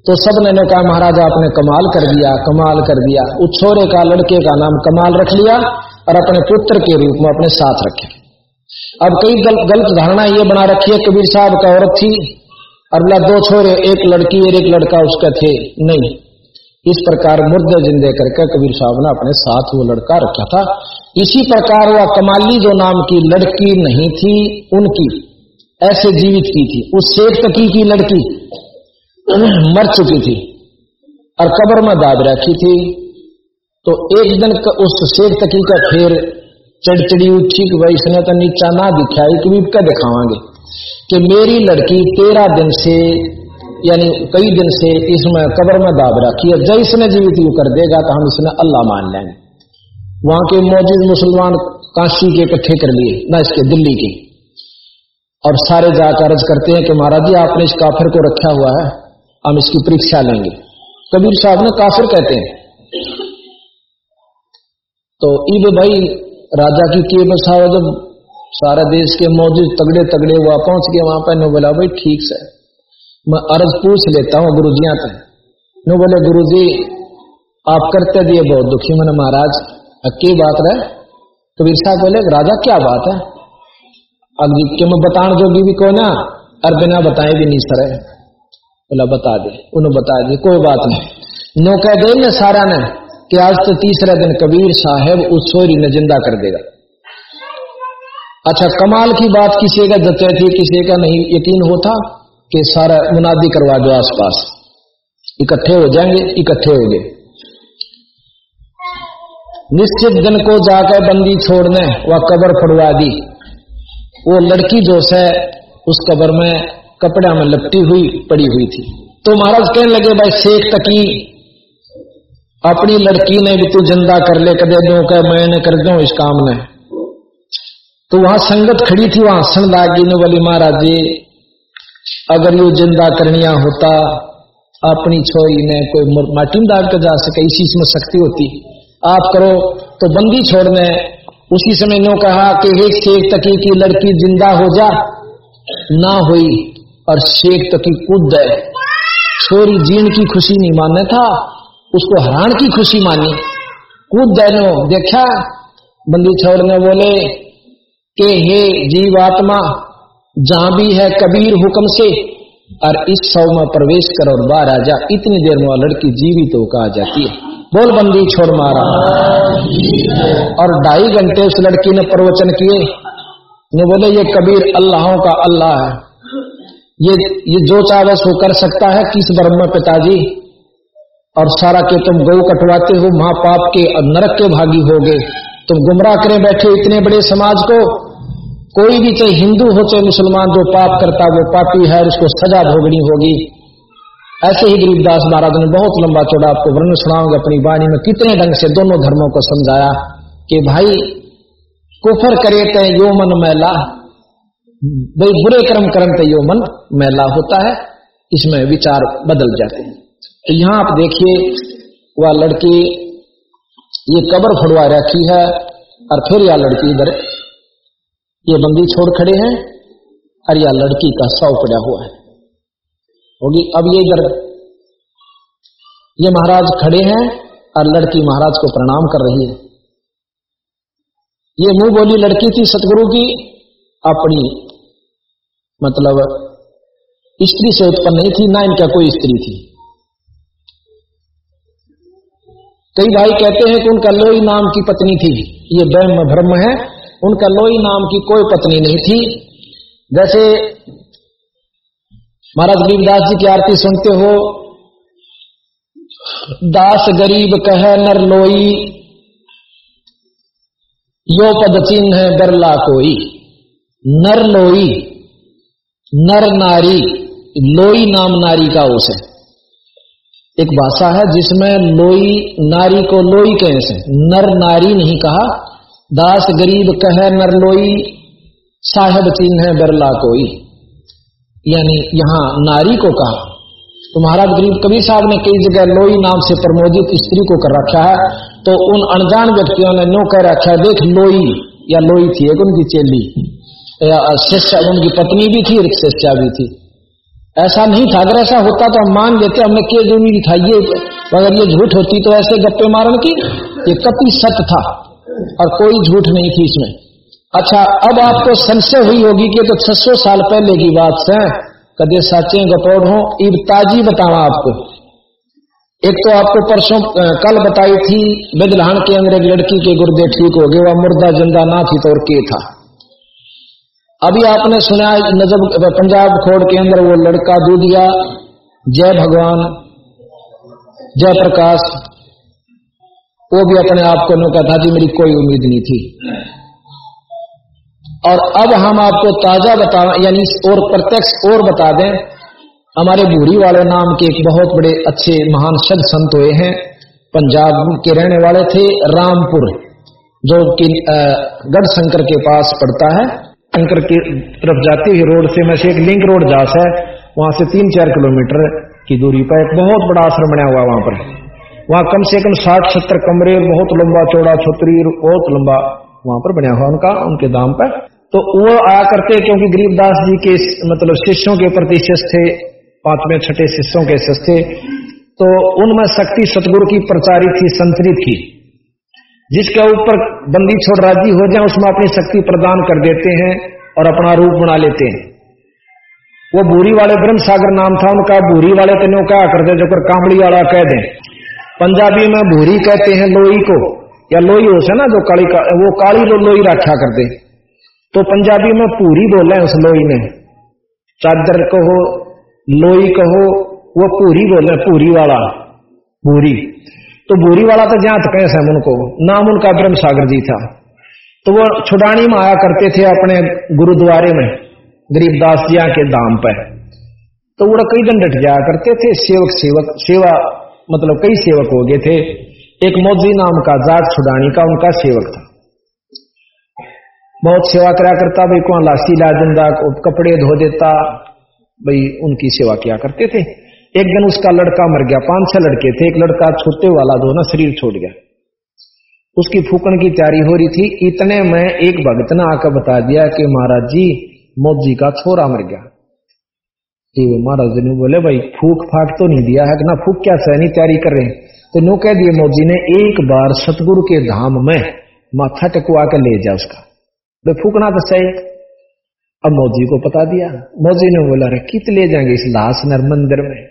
तो सबने कहा महाराज आपने कमाल कर दिया कमाल कर दिया। उस छोरे का लड़के का नाम कमाल रख लिया और अपने पुत्र के रूप में अपने साथ रखे। अब कई गल, गलत धारणा ये बना रखी है कबीर साहब का औरत थी और बोला दो छोरे एक लड़की और एक लड़का उसका थे। नहीं। इस प्रकार मुर्दे जिंदे करके कबीर साहब ने अपने साथ वो लड़का रखा था। इसी प्रकार वह कमाली जो नाम की लड़की नहीं थी, उनकी, ऐसे जीवित की थी। उस शेख तकी की लड़की मर चुकी थी और कब्र में दाद रखी थी। तो एक दिन उस शेख तकी का फिर चढ़चड़ी उठी कि भाई इसने तो नीचा ना दिखाई कि क्या दिखावांगे कि मेरी लड़की तेरह दिन से, यानी कई दिन से इसमें कब्र में दाद रखी है। जब इसने जीवित यू कर देगा तो हम इसने अल्लाह मान लेंगे। वहाँ के मौजूद मुसलमान काशी के इकट्ठे कर लिए, ना इसके, दिल्ली के। और सारे जाकर अर्ज़ करते हैं कि महाराज जी, आपने इस काफिर को रखा हुआ है, हम इसकी परीक्षा लेंगे। कबीर साहब ने काफिर कहते हैं। तो ईब भाई, राजा की के बसाओ जब सारा देश के मौजूद तगड़े तगड़े हुआ पहुँच गए, वहाँ पर नो बोला, भाई, ठीक से, मैं अर्ज़ पूछ लेता हूँ गुरु जिया तक। नो बोले गुरु जी आप करते दिए बहुत दुखी मन महाराज की बात रहे कबीर साहब बोले, राजा, क्या बात है? के मैं बताने जोगी भी को ना और बिना बताए भी नहीं सर। बोला, बता दे, उन्हें बता दे, कोई बात नहीं। नो कह दे ने सारा ने, कि आज तो तीसरा दिन कबीर साहेब उस सोरी ने ज़िंदा कर देगा। अच्छा कमाल की बात किसी का जते थी, किसी का नहीं, यकीन होता कि सारा मुनादी करवा दो आसपास। इकट्ठे हो जाएँगे, इकट्ठे हो गए। निश्चित दिन को जाकर बंदी छोड़ने वह कबर फड़वा दी। वो लड़की जो है उस कबर में कपड़ा में लपटी हुई, पड़ी हुई थी। तो महाराज कहने लगे, भाई शेख तकी, अपनी लड़की ने भी तू ज़िंदा कर ले, कदे दो कह मैंने कर दो इस काम ने। तो वहाँ संगत खड़ी थी, वहाँ हसन ने बोली महाराज जी, अगर यू ज़िंदा करनिया होता, अपनी छोरी ने कोई माटी में दाग कर जा सके, इसी में शक्ति होती। आप करो तो बंदी छोड़ने। उसी समय नो कहा कि एक शेख तकी की लड़की ज़िंदा हो जा, ना हुई, और शेख तक कूद गए। छोरी जीण की खुशी नहीं मानने था, उसको हरान की खुशी मानी। कूद नो देखा, बंदी छोड़ने बोले के हे जीव आत्मा, जहाँ भी है कबीर हुक्म से, और इस सौ में प्रवेश कर और बाहर आ जा। इतनी देर में लड़की जीवित होकर आ जाती है। बोल बंदी छोड़ मारा। और ढाई घंटे उस लड़की ने प्रवचन किए। ने बोले, ये कबीर अल्लाहों का अल्लाह है। ये ये जो चाहे सो कर सकता है किस ब्रह्म पिताजी? और सारा के तुम गौ कटवाते हो महा पाप के और नरक के भागी हो गए तुम गुमराह करे बैठे इतने बड़े समाज को। कोई भी चाहे हिंदू हो, चाहे मुसलमान, जो पाप करता, वो पापी है उसको सजा भोगनी होगी। ऐसे ही गरीबदास महाराज ने बहुत लंबा चौड़ा आपको वर्णन सुनाऊँगा अपनी वाणी में, कितने ढंग से दोनों धर्मों को समझाया कि भाई, कुफर करे तय यो मन मैला, भाई बुरे कर्म कर्म तो यो मन मैला होता है, इसमें विचार बदल जाते हैं। तो यहाँ आप देखिए, वह लड़की ये कबर फड़वा रखी है और फिर यह लड़की इधर, ये बंदी छोड़ खड़े हैं और यह लड़की का सौ पड़ा हुआ है। होगी। अब ये इधर ये महाराज खड़े हैं और लड़की महाराज को प्रणाम कर रही है। ये मुँह बोली लड़की थी सतगुरु की, अपनी मतलब स्त्री से उत्पन्न नहीं थी, ना इनका कोई स्त्री थी। कई भाई कहते हैं कि उनका लोई नाम की पत्नी थी। ये ब्रह्म भ्रम है, उनका लोई नाम की कोई पत्नी नहीं थी। जैसे महाराज गरीबदास जी की आरती सुनते हो। दास गरीब कह नर लोई, यो पद चिन्ह है बरला कोई। नर लोई, नर नारी, लोई नाम नारी का उस है। एक भाषा है जिसमें लोई नारी को लोई कहे से। नर नारी नहीं कहा, दास गरीब कह नर लोई, साहेब चिन्ह है बरला कोई। यानी यहाँ नारी को कहा। तो महाराज गरीब कबीर साहब ने कई जगह लोई नाम से प्रमोदित स्त्री को कर रखा है। तो उन अनजान व्यक्तियों ने नो कह रखा है, देख, लोई, या लोई थी एक, उनकी चेली। शिष्य, उनकी पत्नी भी थी, एक शिष्या भी थी। ऐसा नहीं था, अगर ऐसा होता तो हम मान लेते, हमने के जो नहीं था। ये, अगर ये झूठ होती तो ऐसे गप्पे मारन की, ये कति सत्य था, और कोई झूठ नहीं थी इसमें। अच्छा अब आपको संशय हुई होगी कि तो 600 साल पहले की बात है। कदे साचे गपोड़ हो? ईब ताजी बतावा आपको। एक तो आपको परसों कल बताई थी, बिदलहान के अंदर एक लड़की के गुर्दे ठीक हो गए, वह मुर्दा ज़िंदा ना थी तो और के था। अभी आपने सुना नजब पंजाब खोड़ के अंदर वो लड़का दूधिया, जय भगवान, जय प्रकाश, वो भी अपने आप को कहता था, जी, मेरी कोई उम्मीद नहीं थी। और अब हम आपको ताज़ा बता, यानी और प्रत्यक्ष और बता दें, हमारे बूढ़ी वाले नाम के एक बहुत बड़े अच्छे महान सद संत हुए हैं। पंजाब के रहने वाले थे रामपुर, जो कि गढ़ शंकर के पास पड़ता है। शंकर की तरफ़ जाती हुई रोड से, में एक लिंक रोड जास है, वहाँ से तीन चार किलोमीटर की दूरी पर एक बहुत बड़ा आश्रम बना हुआ वहाँ पर। वहाँ कम से कम साठ सत्तर कमरे बहुत लंबा चौड़ा छतरी बहुत लंबा वहाँ पर बना हुआ उनका, उनके दाम पर। तो वो आया करते क्योंकि गरीबदास जी के मतलब शिष्यों के प्रति शिष्य थे पाँचवें छठे शिष्यों के शिष्य थे तो उनमें शक्ति सतगुरु की प्रचारित थी संतरित की जिसके ऊपर बंदी छोड़ राज़ी हो जाए, उसमें अपनी शक्ति प्रदान कर देते हैं और अपना रूप बना लेते हैं। वो बूरी वाले ब्रह्म सागर नाम था उनका बूरी वाले तो क्या करते जो कर कामड़ी वाला कह दें। पंजाबी में भूरी कहते हैं लोई को, या लोई हो से ना, जो काली का, वो काली लो लोई रखा करते तो पंजाबी में पूरी बोले उस लोई ने। चादर कहो, लोई कहो, वो पूरी बोले पूरी वाला। पूरी। तो बोरी वाला तो जहाँ तक है उनको। नाम उनका ब्रह्म सागर जी था। तो वो छुड़ानी में आया करते थे अपने गुरुद्वारे में गरीबदास जिया के दाम पर। तो वो कई दिन डट जाया करते थे, सेवक सेवक, सेवा मतलब कई सेवक हो गए थे। एक मोजी नाम का जाट छुड़ानी का उनका सेवक था। बहुत सेवा करा करता, भाई, कौन लासी ला दिंदा कपड़े धो देता। भाई, उनकी सेवा किया करते थे। एक दिन उसका लड़का मर गया, पाँच छह लड़के थे। एक लड़का छोटे वाला दो ना, शरीर छोड़ गया। उसकी फूकन की तैयारी हो रही थी। इतने में एक भगत ने आकर बता दिया कि, महाराज जी मोदी का छोरा मर गया। जी महाराज जी ने बोले, भाई, फूक फाक तो नहीं दिया है ना, फूक क्या सहनी तैयारी कर रहे हैं? तो नो कह दिए मोदी ने एक बार सतगुरु के धाम में माथा टकुआ कर ले जा उसका। तो फूकना तो सही अब मोदी को बता दिया। मोदी ने बोला रे कित ले जाएँगे इस लाश नर मंदिर में?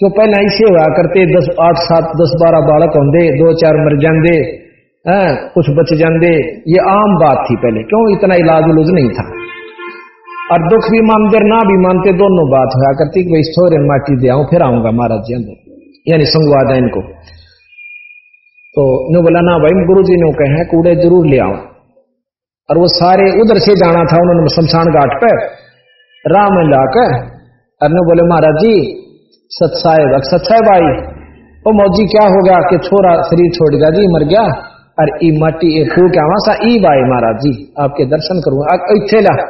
तो पहले ऐसे हुआ करते, दस, आठ, सात, दस, बारह बालक होंगे दो, चार मर जाते कुछ बच जाते ये आम बात थी पहले। क्यों? इतना इलाज उलूज नहीं था। और दुख भी मानते, ना भी मानते, दोनों बात हुआ करती कि भाई थोड़े माटी दे आऊँ, फिर आऊँगा महाराज जी अंदर। यानी संगवाद है इनको। तो नो बोला, ना भाई गुरु जी ने कहे कूड़े ज़रूर ले आऊँ और वो सारे उधर से जाना था, उन्होंने शमशान घाट पर। राम लाकर, और बोले, महाराज जी, सत्साहेब सत्साहेब भाई ओ मौजी क्या हो गया? कि छोरा शरीर छोड़ गया जी, मर गया। और ई माटी, ए फू क्या सा ई भाई महाराज जी, आपके दर्शन करूँगा इथे ला।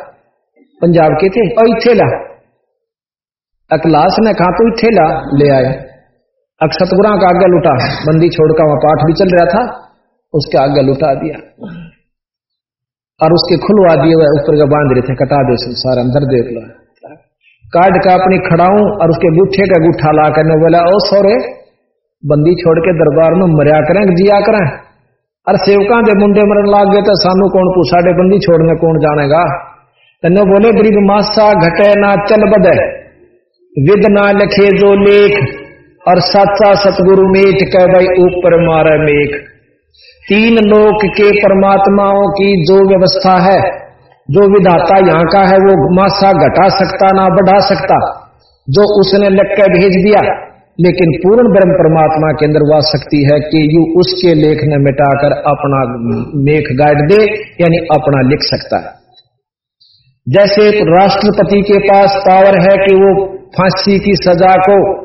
पंजाब के थे? ओ इथे ला। अकलास ने कहा, तू इथे ला, ले आए अक सतगुरा का आगे लुटा। बंदी छोड़कर वहाँ पाठ भी चल रहा था, उसके आगे लुटा दिया। और उसके खुलवा दिए हुए ऊपर का बाँध रहे थे, कटा दे सारा, अंदर देख लो। काट का अपनी खड़ाऊं और उसके गुठे का गुठा ला कर बोला, ओ सोरे, बंदी छोड़ के दरबार में मरिया करें, जिया करें। और सेवका दे मुंडे मरण लाग गए तो सानू कौन पूछा डे बंदी छोड़ने कौन जानेगा? तेनो बोले, गरीब मासा घटे ना चल बदे, विद ना लिखे जो लेख, और सच्चा सतगुरु मेट कह भाई ऊपर मारे मेघ तीन लोक के परमात्माओं की जो व्यवस्था है, जो विधाता यहाँ का है, वो मासा घटा सकता, ना बढ़ा सकता, जो उसने कर भेज दिया, लेकिन पूर्ण ब्रह्म परमात्मा के अंदर वह शक्ति है कि यू उसके लेख ने मिटाकर अपना मेख गाड़ दे, यानी अपना लिख सकता है। जैसे राष्ट्रपति के पास पावर है कि वो फांसी की सजा को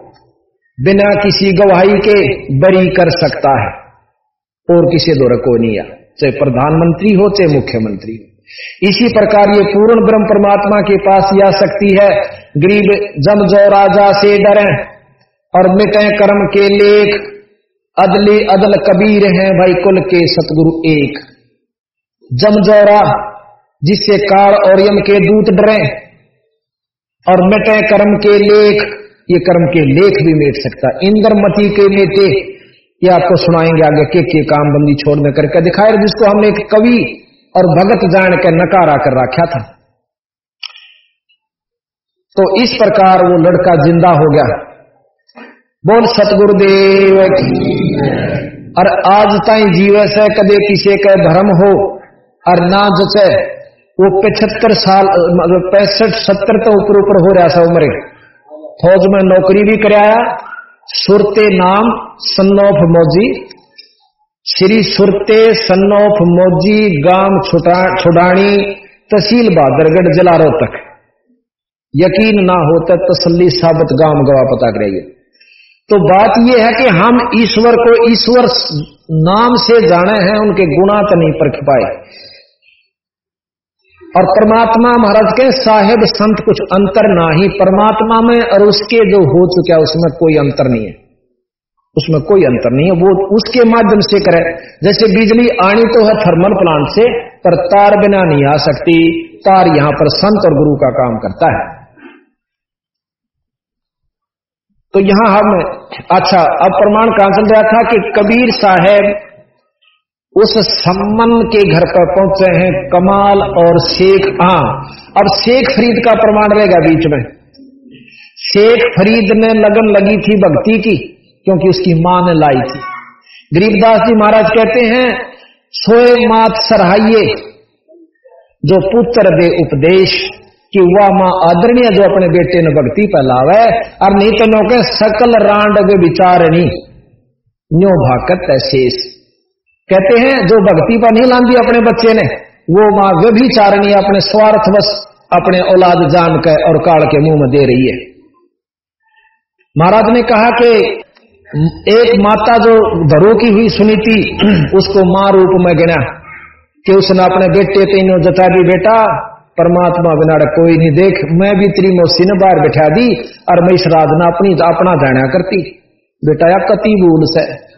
बिना किसी गवाही के बरी कर सकता है। और किसी दो को नहीं आ चाहे प्रधानमंत्री हो, चाहे मुख्यमंत्री इसी प्रकार ये पूर्ण ब्रह्म परमात्मा के पास यह शक्ति है। गरीब जम जो राजा से डरे और मिटे कर्म के लेख। अदली अदल कबीर हैं भाई कुल के सतगुरु एक। जमजौरा जिससे काल और यम के दूत डरे और मिटे कर्म के लेख। ये कर्म के लेख भी मेट सकता। इंद्रमती के मेटे ये आपको सुनाएँगे आगे के के काम बंदी छोड़ने करके। दिखाए जिसको हमने एक कवि और भगत जान के नकारा कर रखा था। तो इस प्रकार वो लड़का ज़िंदा हो गया। बोल, सतगुरुदेव और आज ताई जीवे से, कदे किसी का भ्रम हो? और ना जैसे वो पचहत्तर साल मतलब पैंसठ, सत्तर तो ऊपर ऊपर हो रहा था उम्र फौज में नौकरी भी कराया सुरते नाम सन्नौफ मौजी। श्री सुरते सन्नौफ मोजी, गाँव छुडानी, तहसील बहादुरगढ़ जिला रोहतक। यकीन ना होता तसली साबत गाँव गवा पता करिए तो बात यह है कि हम ईश्वर को ईश्वर नाम से जाने हैं, उनके गुणा तो नहीं परख पाए और परमात्मा महाराज के साहेब संत कुछ अंतर ना ही परमात्मा में और उसके जो हो चुका है, उसमें कोई अंतर नहीं है। उसमें कोई अंतर नहीं है। वो उसके माध्यम से करे। जैसे बिजली आनी तो है थर्मल प्लांट से, पर तार बिना नहीं आ सकती। तार यहाँ पर संत और गुरु का काम करता है। तो यहाँ हम अच्छा अब प्रमाण कहाँ चल रहा था कि कबीर साहेब उस सम्मन के घर पर पहुँचे हैं कमाल और शेख आ। अब शेख फरीद का प्रमाण रहेगा बीच में। शेख फरीद ने लगन लगी थी भक्ति की, क्योंकि उसकी माँ ने लाई थी। गरीबदास जी महाराज कहते हैं, सोए मात सरहाइये, जो पुत्र दे उपदेश, कि वह माँ आदरणीय जो अपने बेटे ने भक्ति पर लावे, और नहीं तो के सकल रांड विचारणी, न्यो भाकत शेष। कहते हैं, जो भक्ति पर नहीं लांदी अपने बच्चे ने, वो माँ व्यभिचारणी अपने स्वार्थ बस अपने औलाद जान के और काल के मुँह में दे रही है। महाराज ने कहा कि एक माता जो धरो की हुई सुनी थी उसको माँ रूप में गिना, कि उसने अपने बेटे तीनों जता दी, बेटा, परमात्मा बिना कोई नहीं देख, मैं भी तेरी मौसी ने बाहर बैठा दी, और मैं इस राधना अपनी, अपना जाना करती। बेटा, या कति भूल से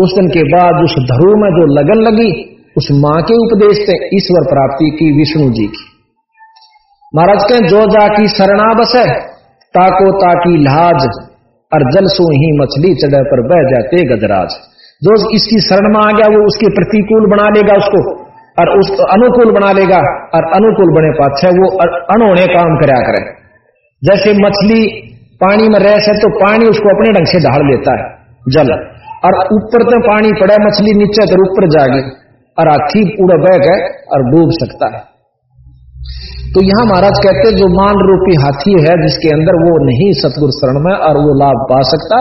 उस दिन के बाद उस धरु में जो लगन लगी, उस माँ के उपदेश से ईश्वर प्राप्ति की विष्णु जी की। महाराज के जो जा की शरणा बस है, ताको ताकी लाज, और जल सो ही मछली चढ़े पर बह जाते गजराज। जो इसकी शरण में आ गया, वो उसके प्रतिकूल बना लेगा उसको, और उसको अनुकूल बना लेगा, और अनुकूल बने पाछे वो अणोने काम करया करे। जैसे मछली पानी में रह से तो पानी उसको अपने ढंग से ढाल लेता है, जल। और ऊपर तो पानी पड़े, मछली नीचे तो ऊपर जाएगी और हाथी पूरा बह गए और डूब सकता है। तो यहाँ महाराज कहते जो मान रूपी हाथी है, जिसके अंदर वो नहीं सतगुरु शरण में और वो लाभ पा सकता,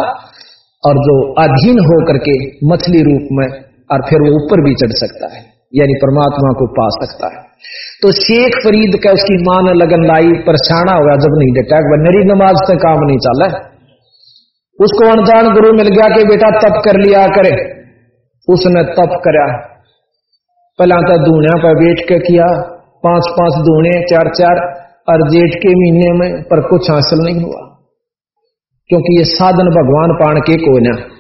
और जो अधीन हो करके मछली रूप में, और फिर वो ऊपर भी चढ़ सकता है, यानी परमात्मा को पा सकता है। तो शेख फरीद का उसकी माँ ने लगन लाई, परेशाना हुआ जब नहीं डटा नरी नमाज़ से काम नहीं चला। उसको अनजान गुरु मिल गया कि बेटा तप कर लिया करे। उसने तप करा। पहला तो दूणिया पर बैठ के किया। पाँच पाँच दूणे चार चार और जेठ के महीने में पर कुछ हासिल नहीं हुआ। क्योंकि ये साधन भगवान पाण के को ना।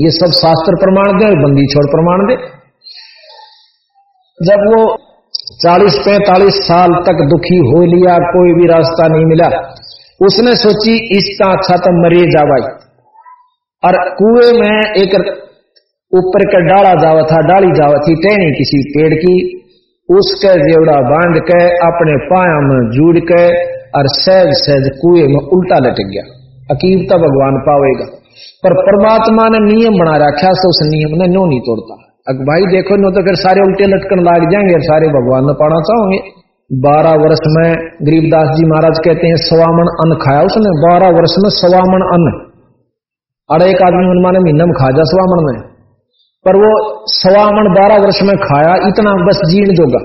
ये सब शास्त्र प्रमाण दे, बंदी छोड़ प्रमाण दे। जब वो चालीस पैतालीस साल तक दुखी हो लिया, कोई भी रास्ता नहीं मिला। उसने सोची, इसका अच्छा तो मरे जावाई और कुएँ में एक ऊपर का डाला जावा था, डाली जावा थी टहनी किसी पेड़ की। उसके जेवड़ा बाँध के, अपने पाया में जुड़ के, और सहज सहज कुएँ में उल्टा लटक गया। अकीबता भगवान पावेगा। पर परमात्मा ने नियम बना रखा, से उस नियम ने नो नहीं तोड़ता। अब भाई देखो, नो तो फिर सारे उल्टे लटकन लाग जाएँगे सारे भगवान में पाना चाहोगे। बारह वर्ष में गरीबदास जी महाराज कहते हैं, सवामन अन्न खाया उसने। बारह वर्ष में सवामन अन्न। अरे एक आदमी मनमाने महीने में खा जा सवामन में पर वो सवामन बारह वर्ष में खाया, इतना बस जीण जोगा।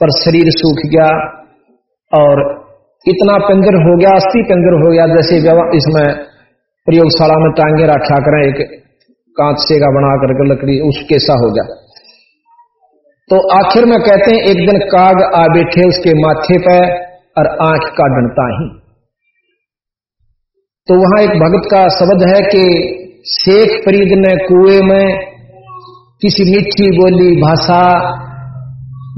पर शरीर सूख गया और इतना पिंजर हो गया अस्थि पिंजर हो गया, जैसे इसमें प्रयोगशाला में टांगे रखा करें, एक कांच से का बना करके लकड़ी उसके सा हो गया तो आखिर में कहते हैं, एक दिन काग आ बैठे उसके माथे पे और आँख का डंता ही। तो वहाँ एक भगत का शब्द है कि शेख फरीद ने कुएँ में किसी मीठी बोली भाषा,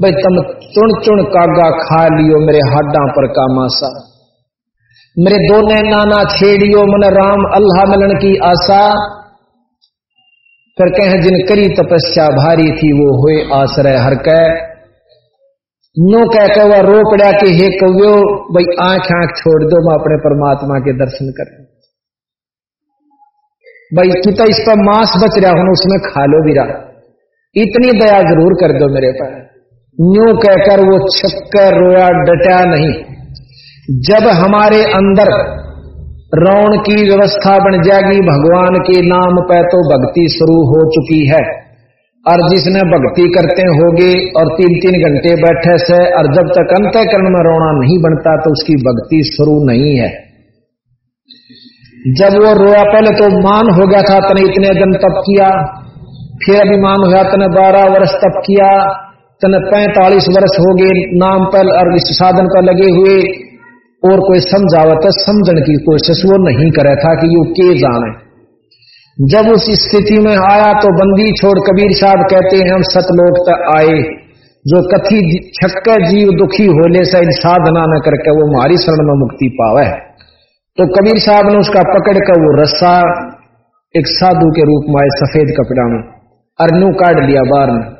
भाई तुम चुन चुन कागा खा लियो मेरे हाडा पर का मासा। मेरे दो नाना छेड़ियो मन राम अल्लाह मिलन की आशा। फिर कह, जिन करी तपस्या भारी थी, वो हुए आश्रय हर कह नो कह के वह रो पड़ा कि, हे कव्यो भाई आँख आँख छोड़ दो, मैं अपने परमात्मा के दर्शन कर भाई तू तो इस पर मांस बच रहा हूँ उसमें खा लो भी रहा। इतनी दया ज़रूर कर दो मेरे पर। न्यू कहकर वो छक्कर रोया डटा नहीं। जब हमारे अंदर रौन की व्यवस्था बन जाएगी, भगवान के नाम पे तो भक्ति शुरू हो चुकी है। और जिसने भक्ति करते होगे और तीन तीन घंटे बैठे से, और जब तक अंतकरण में रोना नहीं बनता तो उसकी भक्ति शुरू नहीं है। जब वो रोया, पहले तो मान हो गया था, तने इतने दिन तप किया, फिर अभिमान गया, तने बारह वर्ष तप किया, तने पैतालीस वर्ष हो गए, नाम पर और साधन पर लगे हुए। और कोई समझावत, समझने की कोशिश वो नहीं करे था कि यू के जाने। जब उस स्थिति में आया तो बंदी छोड़ कबीर साहब कहते हैं, हम सतलोक तक आए। जो कथी छक्के जीव दुखी होने से इन साधना न करके वो हमारी शरण में मुक्ति पावे। तो कबीर साहब ने उसका पकड़ कर वो रस्सा, एक साधु के रूप में आए, सफ़ेद कपड़ा में अरनू काट लिया बार में।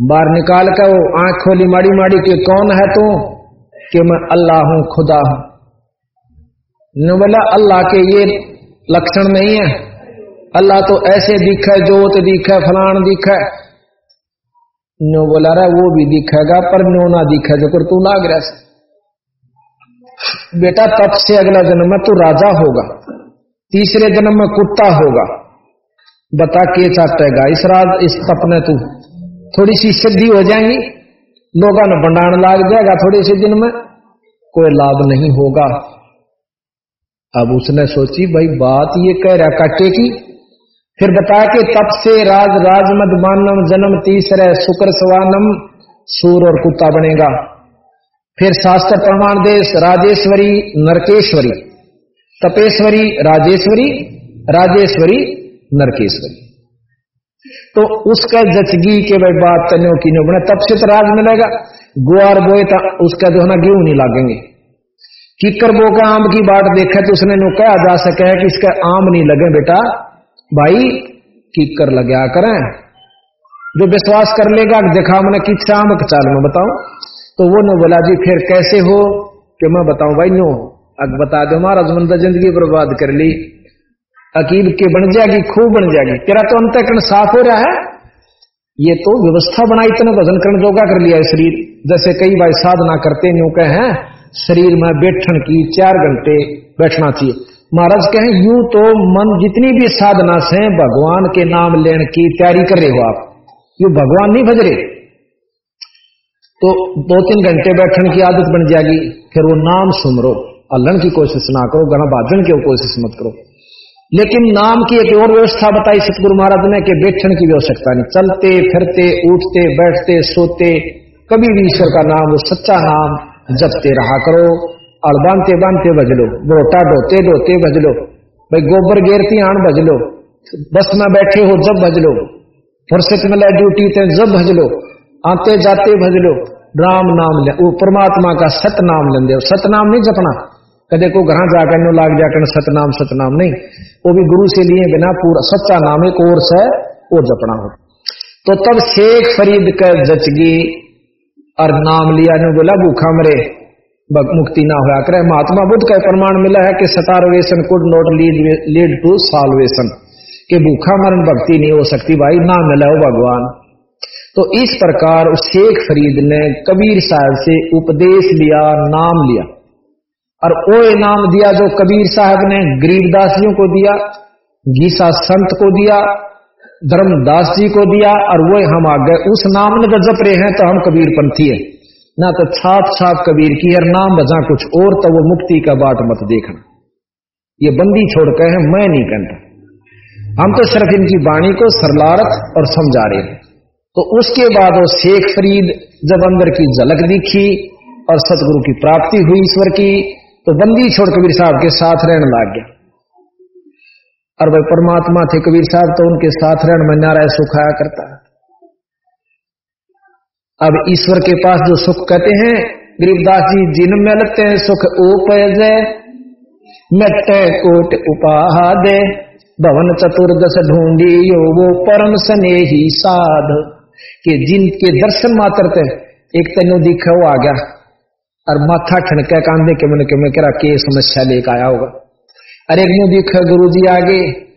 बार निकाल कर वो आँख खोली माड़ी माड़ी के कौन है तू? कि मैं अल्लाह हूँ, खुदा हूँ। बोला अल्लाह के ये लक्षण नहीं है। अल्लाह तो ऐसे दिखा, जोत दिखा फलान दिखा। नो बोला रहा वो भी दिखेगा पर नो ना दिखा, जो कर तू लाग रहा बेटा, तब से अगला जन्म में तू राजा होगा। तीसरे जन्म में कुत्ता होगा। बता के चाटेगा इस राज इस तप ने तू। थोड़ी सी सिद्धि हो जाएँगी। लोगों ने बंडाण लाग जाएगा थोड़े से दिन में। कोई लाभ नहीं होगा। अब उसने सोची, भाई, बात ये कह रहा काटे की, फिर बताया कि तप से राज मानव जन्म तीसरे शुक्र सवानम सूर और कुत्ता बनेगा। फिर शास्त्र प्रमाण देश राजेश्वरी, नरकेश्वरी, तपेश्वरी, राजेश्वरी राजेश्वरी, नरकेश्वरी। तो उसका जचगी के भाई बात तनो की नो तब से तो राज मिलेगा। गुआर बोए तो उसका जो है ना गेहूँ नहीं लागेंगे? किकर बो का आम की बाट देखे तो उसने नो कहा जा सके कि इसका आम नहीं लगे बेटा। भाई किकर लगे करें। जो विश्वास कर लेगा देखा मैंने किस आम चाल में बताऊँ तो वो नो बोला, जी, फिर कैसे हो कि मैं बताऊँ? भाई, नो। अब बता दो, महाराज मंदा ज़िंदगी बर्बाद कर ली। अकीब के बन जाएगी, खूब बन जाएगी। तेरा तो अंतकरण साफ़ हो रहा है। ये तो व्यवस्था बनाई तने भजन करण जोगा कर लिया है शरीर। जैसे कई बार साधना करते न्यू कहे, शरीर में बैठन की चार घंटे बैठना चाहिए। महाराज कहें, यूँ तो मन जितनी भी साधना से भगवान के नाम लेने की तैयारी कर रहे हो आप, यू भगवान नहीं भज रहे। तो दो तीन घंटे बैठने की आदत बन जाएगी, फिर वो नाम सुमरो अल्लन की कोशिश ना करो गणा बाजन की कोशिश मत करो। लेकिन नाम की एक और व्यवस्था बताई सतगुरु महाराज ने कि बैठने की व्यवस्था नहीं। चलते, फिरते, उठते, बैठते, सोते, कभी भी ईश्वर का नाम, सच्चा नाम जपते रहा करो। और बांधते बांधते भज लो बोटा ढोते ढोते भज लो भाई गोबर गेरती भज लो बस में बैठे हो, जब भज लो फुर्सत में ड्यूटी थे जब भज लो आते जाते भज लो राम नाम ले परमात्मा का सत नाम लेंदे सतनाम नहीं जपना। कदे को घर जाकर नो लाग जाकर सतनाम सतनाम नहीं। वो भी गुरु से लिए बिना पूरा सच्चा नाम एक और से वो जपना हो। तो तब शेख फरीद का जचगी और नाम लिया ने बोला, भूखा मरे मुक्ति ना हुआ करे। महात्मा बुद्ध का प्रमाण मिला है कि starvation could not lead lead to salvation के भूखा मरण भक्ति नहीं हो सकती भाई, ना मिला हो भगवान। तो इस प्रकार उस शेख फरीद ने कबीर साहब से उपदेश लिया, नाम लिया। और वो नाम दिया जो कबीर साहब ने गरीबदासियों को दिया, गीसा संत को दिया, धर्मदास जी को दिया, और वो हम आ गए। उस नाम ने तो जप रहे हैं तो हम कबीर पंथी है। ना तो छाप छाप कबीर की हर नाम बजा कुछ और तो वो मुक्ति का बाट मत देखना। ये बंदी छोड़ के हैं, मैं नहीं कहता। हम तो सिर्फ़ इनकी वाणी को सरलारत और समझा रहे हैं। तो उसके बाद वो शेख फरीद जब अंदर की झलक दिखी, और सतगुरु की प्राप्ति हुई ईश्वर की तो बंदी छोड़ कबीर साहब के साथ रहने लग गया। और भाई परमात्मा थे कबीर साहब तो उनके साथ रहन में नाराय सुखाया करता अब ईश्वर के पास जो सुख कहते हैं गरीबदास जी, जिन में लगते हैं सुख उपज। मटे कोट उपादे भवन चतुर्दश ढूंढी यो वो परम सने ही साध। के जिनके दर्शन मात्र थे, एक तेनो दिखा वो आ गया। और माथा ठनके, कांधे के मन के में करा के समस्या लेकर आया होगा। अरे एक दिख गुरु जी आगे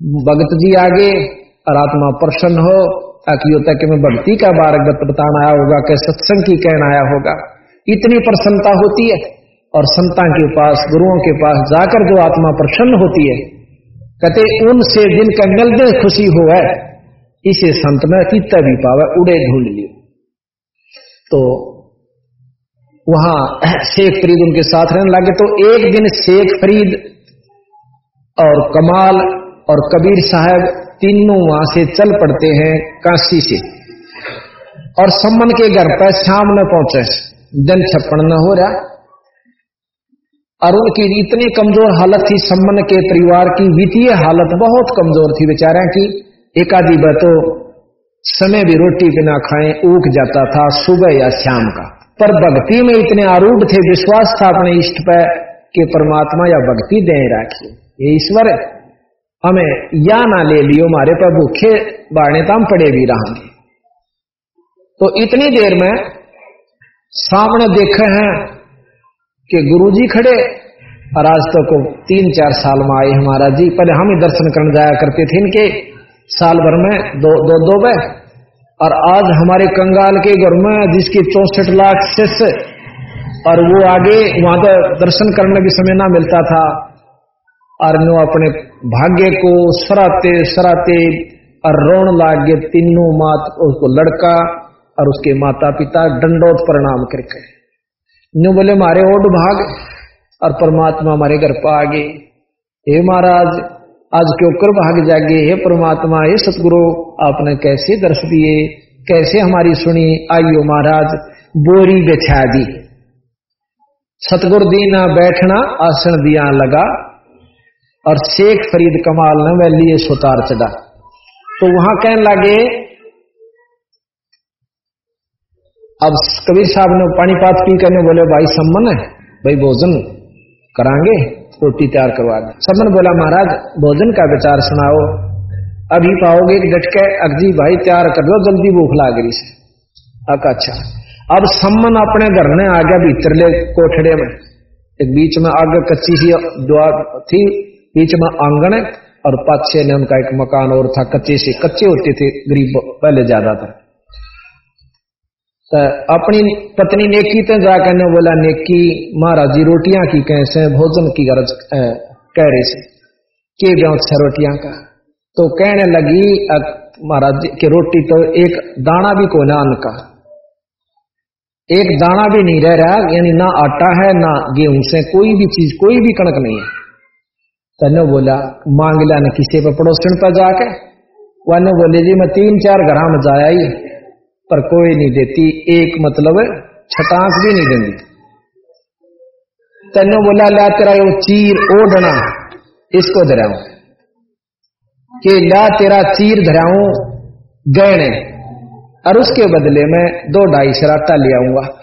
भगत जी आगे, और आत्मा प्रसन्न हो, ताकि होता कि मैं भक्ति का बारक बताना आया होगा, कि सत्संग की कहना आया होगा। इतनी प्रसन्नता होती है, और संता के पास, गुरुओं के पास जाकर जो आत्मा प्रसन्न होती है, कहते, उनसे जिनका मिलते खुशी हो है, इसे संत में कितना भी पावे, उड़े ढूंढ लियो। तो वहाँ शेख फरीद उनके साथ रहने लगे तो एक दिन शेख फरीद और कमाल और कबीर साहब तीनों वहाँ से चल पड़ते हैं काशी से। और सम्मन के घर पर शाम न पहुँचे जन छप्पन न हो रहा। और उनकी इतनी कमज़ोर हालत थी, सम्मन के परिवार की वित्तीय हालत बहुत कमज़ोर थी बेचारा की। एकादी तो समय भी रोटी बिना खाएँ ऊख जाता था सुबह या शाम का। पर भक्ति में इतने आरूढ़ थे, विश्वास था अपने इष्ट पर कि परमात्मा या भक्ति दे राखिए ये ईश्वर हमें या ना ले लियो हमारे पर भूखे तम पड़े भी रहेंगे तो इतनी देर में सामने देखे हैं कि गुरुजी खड़े, और आज तक तो तीन चार साल में आए हमारा जी। पहले हम ही दर्शन करने जाया करते थे इनके। साल भर में दो दो दो बे और आज हमारे कंगाल के घर में जिसकी चौसठ लाख शिष्य और वो आगे वहाँ तो दर्शन करने के समय ना मिलता था, और नो अपने भाग्य को सराते सराते, और रोन लाग तीनों मात, उसको लड़का और उसके माता पिता दंडोत प्रणाम करके। न्यू बोले, मारे ओड भाग, और परमात्मा हमारे घर पर आ गए हे महाराज आज क्यों कर भाग जागे, हे परमात्मा, हे सतगुरु, आपने कैसे दर्श दिए, कैसे हमारी सुनी, आइयो महाराज, बोरी बिछा दी। सतगुरु दीना बैठना आसन दिया लगा, और शेख फरीद कमाल ने वह लिए सुतार चढ़ा। तो वहाँ कहने लगे, अब कबीर साहब ने पानी पात पी करने बोले, भाई सम्मन है, भाई भोजन करांगे? रोटी तैयार करवा दे। सबन बोला, महाराज, भोजन का विचार सुनाओ। अभी पाओगे डटके, अगजी, भाई, तैयार कर दो जल्दी भूख लाग रही से। अका अच्छा अब सम्मन अपने घर ने आ गया भीतर ले कोठड़े में। एक बीच में आगे कच्ची सी द्वार थी, बीच में आँगन और पाछे ने उनका एक मकान और था कच्चे से। कच्चे होते थे, गरीब, पहले ज़्यादातर। अपनी पत्नी नेकी तो जाकर ने बोला नेकी महाराज जी रोटियाँ की कैसे भोजन की गरज कह रहे से के छह रोटियाँ का तो कहने लगी महाराज जी की रोटी तो एक दाना भी को नान का एक दाना भी नहीं रह रहा यानी ना आटा है ना गेहूँ से कोई भी चीज़ कोई भी कणक नहीं है तने बोला मांग लिया न किसी पर पड़ोसन पर जाके वन बोले जी मैं तीन चार घर में जाया ही पर कोई नहीं देती, एक मतलब छटाक भी नहीं देती तेनो बोला, ला तेरा यो चीर ओढ़ना, इसको धराऊ। कि ला तेरा चीर धराऊ, गहने। और उसके बदले में दो ढाई सराटा ले आऊँगा।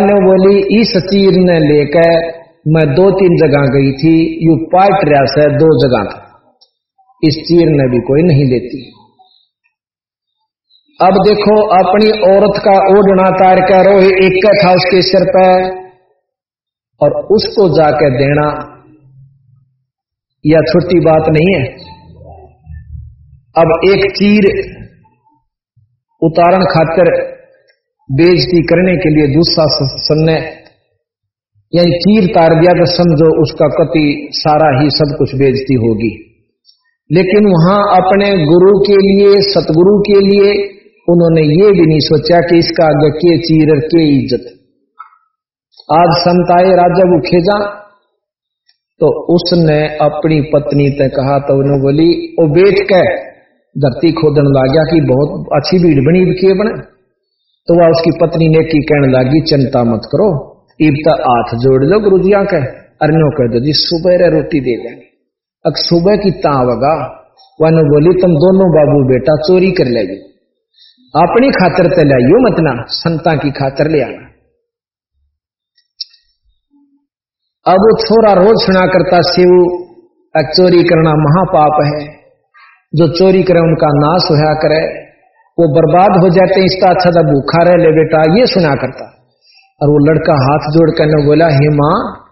ने बोली, इस चीर ने लेकर मैं दो तीन जगह गई थी, यू पाट रहा दो जगह इस चीर ने भी कोई नहीं देती। अब देखो, अपनी औरत का ओढ़ना तार कर रोहे एक था उसके सिर पर। और उसको जाकर देना, यह छोटी बात नहीं है। अब एक चीर उतारण खातर बेजती करने के लिए दूसरा सन्ने, यानी चीर तार दिया तो समझो उसका कति सारा ही सब कुछ बेजती होगी। लेकिन वहाँ अपने गुरु के लिए, सतगुरु के लिए उन्होंने ये भी नहीं सोचा कि इसका आगे के चीर के इज़्ज़त आज संत आए, राजा खेजा तो उसने अपनी पत्नी तय कहा तो उन्होंने बोली वो बेच के, धरती खोदन ला गया कि बहुत अच्छी भीड़ बनी के बने तो वह उसकी पत्नी ने की कहने लगी, चिंता मत करो, इब तक हाथ जोड़ लो गुरु जी के अरनो कह दो, जी सुबह रे रोटी दे देंगे। अक सुबह की तावगा वह बोली, तुम दोनों बाबू बेटा, चोरी कर ले अपनी खातर ते लाइयो मतना संता की खातर ले आना। अब वो छोरा रोज सुना करता शिव चोरी करना महापाप है। जो चोरी करे, उनका नाश होया करे। वो बर्बाद हो जाते इसका अच्छा था भूखा रह ले बेटा, ये सुना करता। और वो लड़का हाथ जोड़ कर ने बोला, हे माँ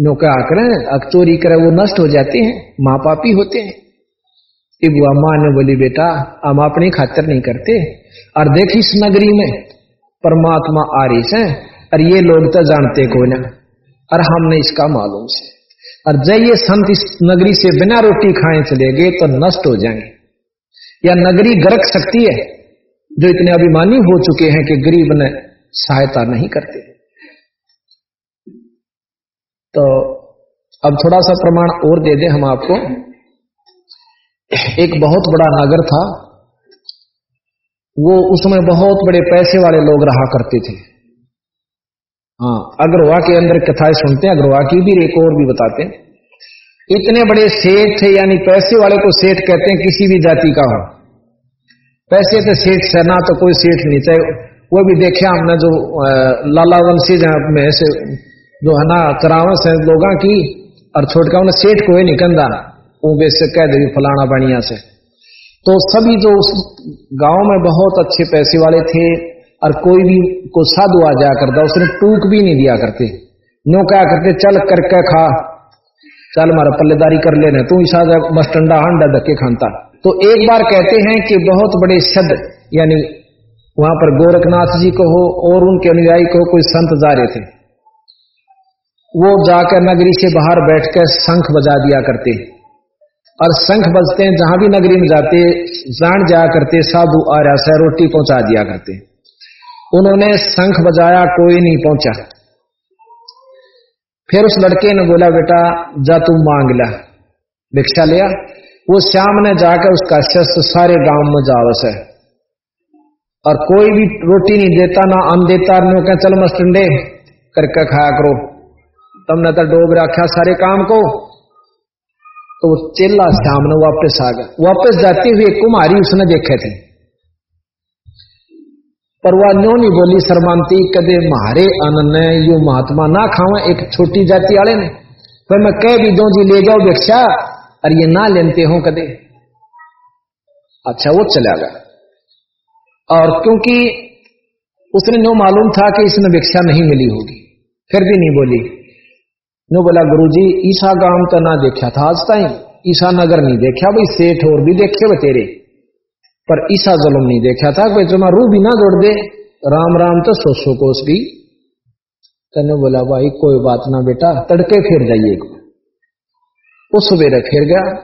नो क्या करें अक चोरी करे, वो नष्ट हो जाते हैं, माँ पापी होते हैं। बुआ माँ ने बोली, बेटा, हम अपनी खातर नहीं करते और देख इस नगरी में परमात्मा आ रही से, और ये लोग तो जानते को ना, और हमने इसका मालूम से। और जब ये संत इस नगरी से बिना रोटी खाए चले गए तो नष्ट हो जाएँगे। या नगरी गरक सकती है, जो इतने अभिमानी हो चुके हैं कि गरीब ने सहायता नहीं करते। तो अब थोड़ा सा प्रमाण और दे दें हम आपको। एक बहुत बड़ा नगर था वो उसमें बहुत बड़े पैसे वाले लोग रहा करते थे। हाँ अग्रवा के अंदर कथाएँ सुनते हैं अग्रवा की भी, एक और भी बताते हैं। इतने बड़े सेठ थे, यानी पैसे वाले को सेठ कहते हैं, किसी भी जाति का हो। पैसे तो सेठ, सेना तो कोई सेठ नहीं, चाहे वो भी देखे हमने जो लाला वंशी जहाँ में से, जो है ना चरावस है लोगों की, और छोटका उन्हें सेठ को नहीं, कंधा। वो से कह दे फलाना बनिया से। तो सभी जो उस गाँव में बहुत अच्छे पैसे वाले थे और कोई भी, को साधु आ जाया करता, उसने टूक भी नहीं दिया करते। नो क्या करते, चल करके खा। चल मारा, पल्लेदारी कर लेने। तू ईसा मस्टंडा हंडा धक्के खानता तो एक बार कहते हैं कि बहुत बड़े शब्द यानी वहाँ पर गोरखनाथ जी को हो और उनके अनुयायी को कोई संत जा रहे थे। वो जाकर नगरी से बाहर बैठकर शंख बजा दिया करते। और शंख बजते हैं, जहाँ भी नगरी में जाते, जान जाया करते, साधु आ रहा से रोटी पहुँचा दिया करते। उन्होंने शंख बजाया, कोई नहीं पहुँचा। फिर उस लड़के ने बोला, बेटा, जा तू मांग ला, भिक्षा लिया वो श्याम ने जाकर उसका शस्त्र सारे गाँव में जावस है। और कोई भी रोटी नहीं देता, ना अन्न देता नो कह, चल मस्टंडे करके खाया करो। तुमने तो डोब रखा सारे काम को। तो वो चेला श्याम ने वापस आ गया। वापस जाते हुए कुमारी उसने देखे थे। पर वह न्यो नहीं बोली, शर्मांती, कदे मारे अन्न यू महात्मा ना खावा, एक छोटी जाति वाले ने। पर मैं कह भी दो, जी ले जाओ भिक्षा, और ये ना लेते हो कदे। अच्छा वो चला गया। और क्योंकि उसने नो मालूम था कि इसमें भिक्षा नहीं मिली होगी, फिर भी नहीं बोली। नो बोला, गुरुजी, ईसा गाँव तो ना देखा था आज ताई। ईसा नगर नहीं देखा, भाई, सेठ और भी देखे वे तेरे। पर ईसा जुलम नहीं देखा था कोई जो रू भी ना जोड़ दे। राम राम तो सो सो कोस भी। तेने बोला, भाई, कोई बात ना बेटा, तड़के फिर जाइए। उस सवेरे फिर गया।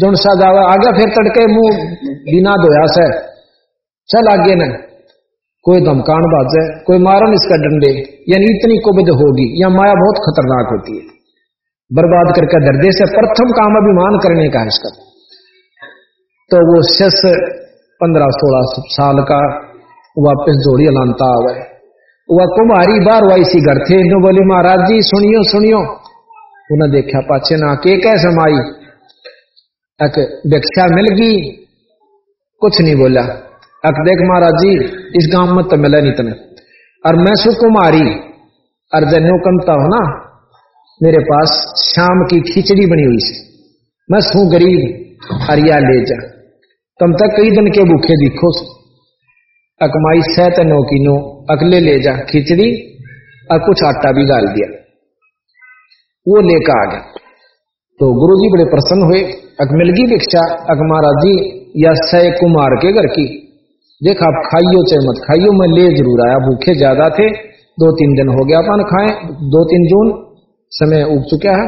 जुन सा जावा आ गया फिर तड़के मुँह बिना धोया से। चल आगे न। कोई धमकान बाजे, कोई मारन इसका डंडे, यानी इतनी कुबद होगी, या माया बहुत खतरनाक होती है। बर्बाद करके दर्दे से प्रथम काम अभिमान करने का है इसका। तो वो शस पंद्रह सोलह साल का वापस जोड़ी अलानता आ गए वह कुमारी बार वाइसी घर थे। जो बोले, महाराज जी, सुनियो सुनियो। उन्हें देखा पाचे ना, के कैसे माई अक भिक्षा मिल गई। कुछ नहीं बोला। अक देख महाराज जी, इस गाँव में तो मिला नहीं तने और मैं सुकुमारी, और जनो कमता हो ना, मेरे पास शाम की खिचड़ी बनी हुई से। मैं सू गरीब, हरिया ले जा। तुम तक कई दिन के भूखे दिखो अकमाई सह तनो की नो अकले ले जा खिचड़ी, और कुछ आटा भी गाल दिया। वो लेकर आ गया। तो गुरु जी बड़े प्रसन्न हुए। अक मिल भिक्षा। अक महाराज जी, या सह कुमार के घर की? देख, आप खाइयो चाहे मत खाइयो, मैं ले ज़रूर आया, भूखे ज़्यादा थे दो तीन दिन हो गया, अपन खाए दो तीन जून, समय उग चुका है।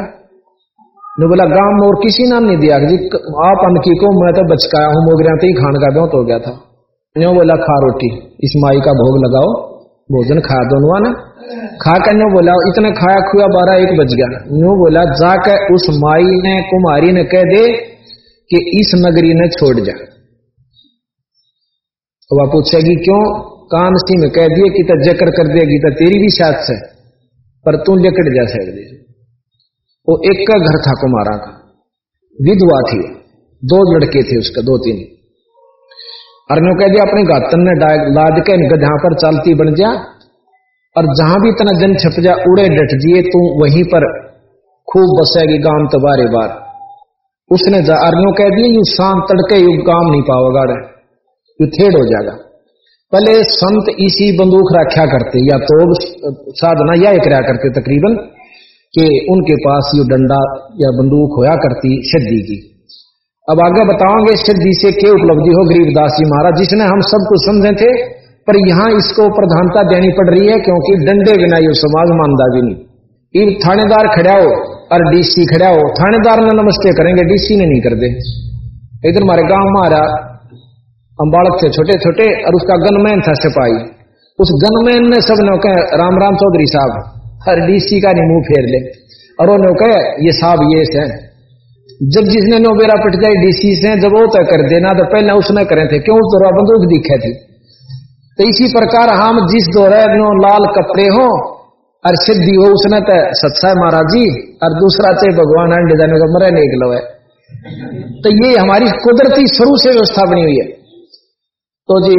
ने बोला, गाँव में और किसी नाम नहीं दिया, जी आप अन की मैं तो बचकाया हूँ मोगरिया ही खान का बहुत हो गया था। न्यो बोला, खा रोटी, इस माई का भोग लगाओ, भोजन खाया दोनों ने। खा कर नो बोला, इतना खाया खुआ बारह एक बज गया। नो बोला, जाकर उस माई ने, कुमारी ने कह दे कि इस नगरी ने छोड़ जा। वह पूछेगी, क्यों? कान सी में कह दिए कि तो जकर कर देगी तो तेरी भी साथ से। पर तू जकड़ जा सकती वो एक का घर था कुमारा का। विधवा थी। दो लड़के थे उसका, दो तीन। अरनो कह दिया, अपने गातन ने लाद के इन गधा पर चालती बन जा। और जहाँ भी इतना जन छप जा, उड़े डट जिए तू, वहीं पर खूब बसेगी गाँव तो बारे उसने अरनो कह दिया, यू शाम तड़के यू गाँव नहीं पाओगा थेड़ हो जाएगा। पहले संत इसी बंदूक रखा करते, या तो साधना या कराया करते तकरीबन, कि उनके पास ये डंडा या बंदूक होया करती शद्दी की। अब आगे बताओगे सिद्धि से क्या उपलब्धि हो गरीबदास जी महाराज, जिसने हम सब कुछ समझे थे, पर यहाँ इसको प्रधानता देनी पड़ रही है, क्योंकि डंडे बिना ये समाज मानदा भी नहीं। इन थानेदार खड़ा हो, और डीसी खड़ा हो, थानेदार ने नमस्ते करेंगे, डीसी ने नहीं कर दे। इधर हमारे गाँव रहा हम बालक थे छोटे छोटे, और उसका गनमैन था सिपाही। उस गनमैन ने सबने कहे, राम राम चौधरी साहब, हर डीसी का नहीं मुँह फेर ले। और उन्होंने कहे, ये साहब ये है। जब जिसने नो बेरा पिट जाए डीसी से जब वो तय कर देना तो पहले उसने करे थे। क्यों? दौरा बंदूक दिखे थी। तो इसी प्रकार हम जिस दौरे नो लाल कपड़े हो, और सिद्धि हो उसने तो सत्सा महाराज जी और दूसरा चाहे भगवान अंडे जाने का मरे निकलो है तो ये हमारी कुदरती शुरू से व्यवस्था बनी हुई है। तो जी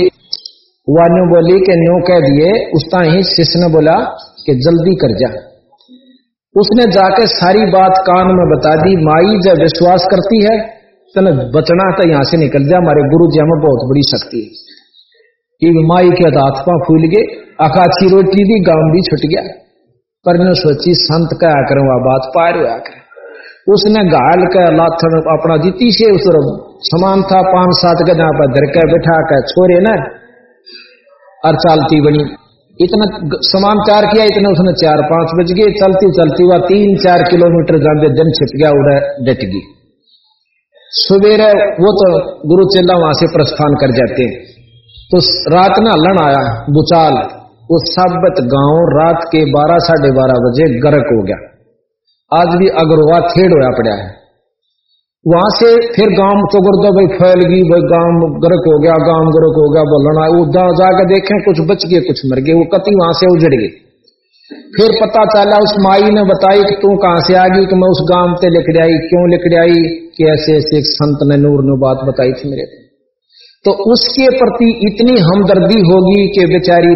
वान्यू बोली के न्यू कह दिए, उस ही शिष्य ने बोला कि जल्दी कर जा। उसने जाके सारी बात कान में बता दी, माई जब विश्वास करती है तो बचना तो यहाँ से निकल जा, हमारे गुरु जी हमें बहुत बड़ी शक्ति है। कि माई के पा फूल गए अकाछी रोटी दी गाँव भी छुट गया। पर ने सोची, संत का आकर वह बात पार हुआ कर। उसने घायल का लाथन अपना जीती से उस समान था, पाँच सात गजा पर धर के बैठा कर छोरे न, और चालती बनी। इतना समान चार किया, इतना उसने चार पाँच बज गए। चलती चलती हुआ तीन चार किलोमीटर जाते जन छिप गया उड़े डट गई। सवेरे वो तो गुरु चेला वहाँ से प्रस्थान कर जाते। हैं तो रात ना हलन आया, बुचाल। वो सबत गाँव रात के बारह, साढ़े बारह बजे गर्क हो गया। आज भी अगरवा थेड़ होया पड़ा है। वहाँ से फिर गाँव चौगरदा भाई फैल गई, भाई गाँव गर्क हो गया, गाँव गर्क हो गया, बोलना वो जाकर देखें, कुछ बच गए, कुछ मर गए, वो कति वहाँ से उजड़ गए फिर पता चला, उस माई ने बताई कि तू कहाँ से आ गई कि मैं उस गाँव से लिख आई क्यों लिख आई कि ऐसे ऐसे एक संत ने नूर ने बात बताई थी मेरे तो। उसके प्रति इतनी हमदर्दी होगी कि बेचारी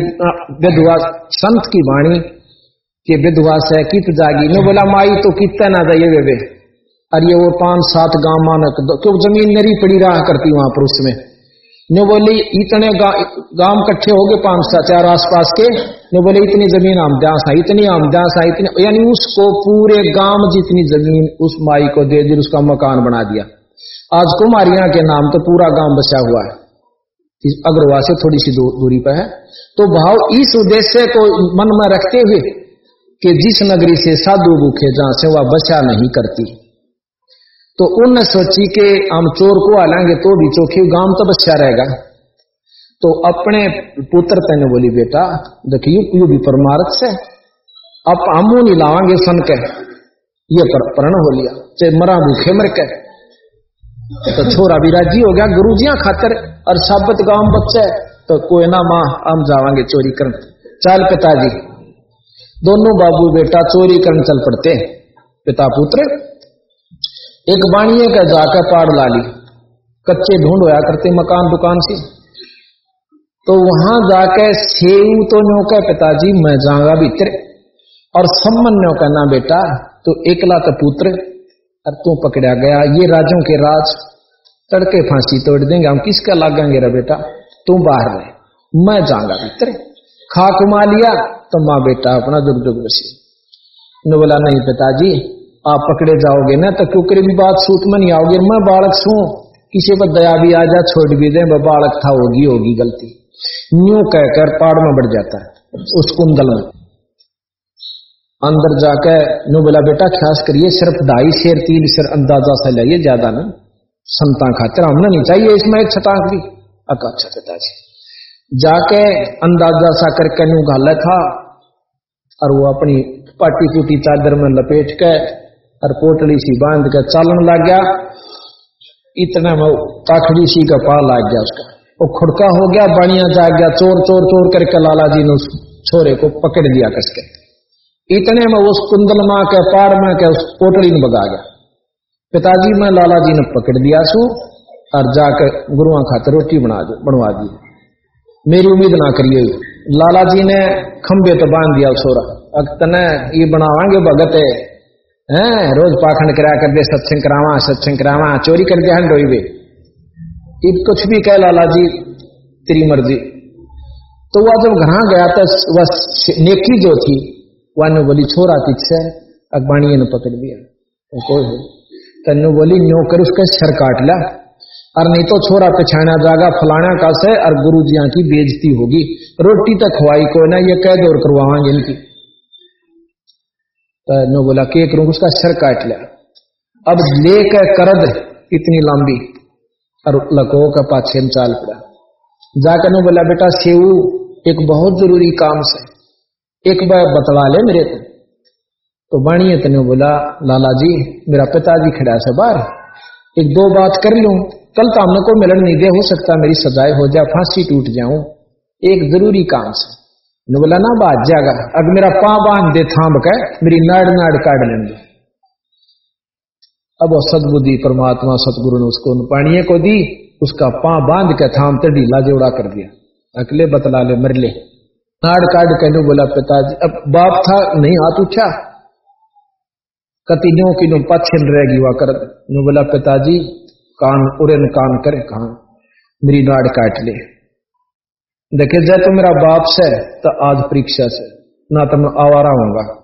विधवा संत की वाणी के विधवा से कित जागी? ने बोला, माई तो कितना ना जाइए वे और ये वो पाँच सात गाँव मानक क्यों ज़मीन मेरी पड़ी रहा करती वहाँ पर उसमें ने बोली, इतने गाँव इकट्ठे हो गए पाँच सात, चार आसपास के। ने बोले, इतनी ज़मीन आमदास है, इतनी आमदास है, इतनी यानी उसको पूरे गाँव जितनी ज़मीन उस माई को दे दी, उसका मकान बना दिया। आज कुमारिया के नाम तो पूरा गाँव बसा हुआ है। अग्रवा से थोड़ी सी दूरी पर है। तो भाव इस उद्देश्य को मन में रखते हुए कि जिस नगरी से साधु भूखे जहाँ से वह बचा नहीं करती। तो उन सोची के हम चोर को आलेंगे तो भी चौखी गाँव तो बच्चा रहेगा। तो अपने पुत्र तेने बोली बेटा देखियो यू भी परमार्थ से। अब हम नहीं लावांगे सन के। ये पर, प्रण हो लिया। चाहे मरा भूखे मर के। तो छोरा भी राज़ी हो गया गुरुजिया खातर। और साबत गाँव बच्चे। तो कोई ना माँ हम जावांगे चोरी कर चल पिताजी दोनों बाबू बेटा चोरी करने चल पड़ते पिता पुत्र, एक बाणिए का जाकर पाड़ ला ली। कच्चे ढूंढ होया करते मकान दुकान से। तो वहाँ जाकर सेव तो न्यो का पिताजी, मैं जाऊँगा भीतर। और सम्मन ना बेटा तो एकला तो पुत्र और तू पकड़ा गया। ये राजों के राज, तड़के फांसी तोड़ देंगे। हम किसका लागेंगे रे बेटा? तू बाहर रहे। मैं जाऊँगा भीतर। खा कुमा लिया तो माँ बेटा अपना जुग जुग बसी। ने बोला, नहीं पिताजी, आप पकड़े जाओगे ना तो क्योंकि भी बात सूत में नहीं आओगे। मैं बालक सू किसी पर दया भी आ जा छोड़ भी दे बालक था, होगी होगी गलती। न्यू कहकर पाड़ में बढ़ जाता है, उस कुंदल में। अंदर जाकर न्यू बोला, बेटा, ख्यास करिए, सिर्फ़ ढाई शेर, तीन शेर अंदाज़ा से लाइए, ज़्यादा ना। संता खातिर हमने नहीं चाहिए इसमें एक छटाक भी। अच्छा पिताजी। जाके अंदाज़ा सा करके न्यू घाला था और वो अपनी पाटी टूटी चादर में लपेट के और पोटली सी बाँध कर चालन लग गया। इतने में काखड़ी सी का पा लग गया उसका। वो खुड़का हो गया, बाणिया जाग गया, चोर चोर चोर करके लाला जी ने उस छोरे को पकड़ लिया कसके। इतने में उस कुंदल माँ के, पार में के उस पोटली में बगा गया। पिताजी मैं लाला जी ने पकड़ दिया सू और जाकर गुरुआ खातर रोटी बना दी, बनवा दी। मेरी उम्मीद ना करिए। लाला जी ने खंबे तो बाँध दिया छोरा अब तने ये बनावांगे भगत है। हैं, रोज पाखंड करा कर दे सत्संग करावा सत्संग करावा, चोरी कर दिया डोई वे इब कुछ भी कह लाला जी तेरी मर्ज़ी। तो वह जब घर गया तो वह नेकी जो थी, वह ने बोली, छोरा पीछे अखबाणी ने पकड़ दिया तो कोई हो? तनु बोली न्यो कर उसका सर काट ला। और नहीं तो छोरा पिछाना जागा फलाना का से और गुरु जिया की बेजती होगी। रोटी तक खवाई को ना, ये कह दौर करवाएँगे इनकी। तो बोला के करूँ उसका सर काट लिया अब लेकर करद इतनी लंबी और लको का पाछे में चाल पड़ा। जाकर नो बोला, बेटा सेऊ एक बहुत ज़रूरी काम से, एक बार बतला ले मेरे को। तो बाणिए तने बोला, लाला जी, मेरा पिताजी खड़ा से बाहर एक दो बात कर लू। कल तो हमने को मिलन नहीं दे हो सकता मेरी सजाए हो जाए, फांसी टूट जाऊँ। एक ज़रूरी काम से। बोला, ना बात जाएगा अगर मेरा पा बाँध दे थाम के मेरी नाड़ नाड़ काट लेंगे अब वो सदबुद्धि परमात्मा, सतगुरु ने उसको पाणिये को दी, उसका पा बाँध के थाम ते ढीला जोड़ा कर दिया। अकले बतला ले, मर ले। नाड़ काट कहने बोला, पिताजी, अब बाप था, नहीं हाथ उठा। कति नो कि नो पाछन रहेगी वह कर बोला, पिताजी कान उड़न कान करे कहा? मेरी नाड़ काट ले। देखे जय तो मेरा बाप से तो आज परीक्षा से। ना तो मैं आवारा होगा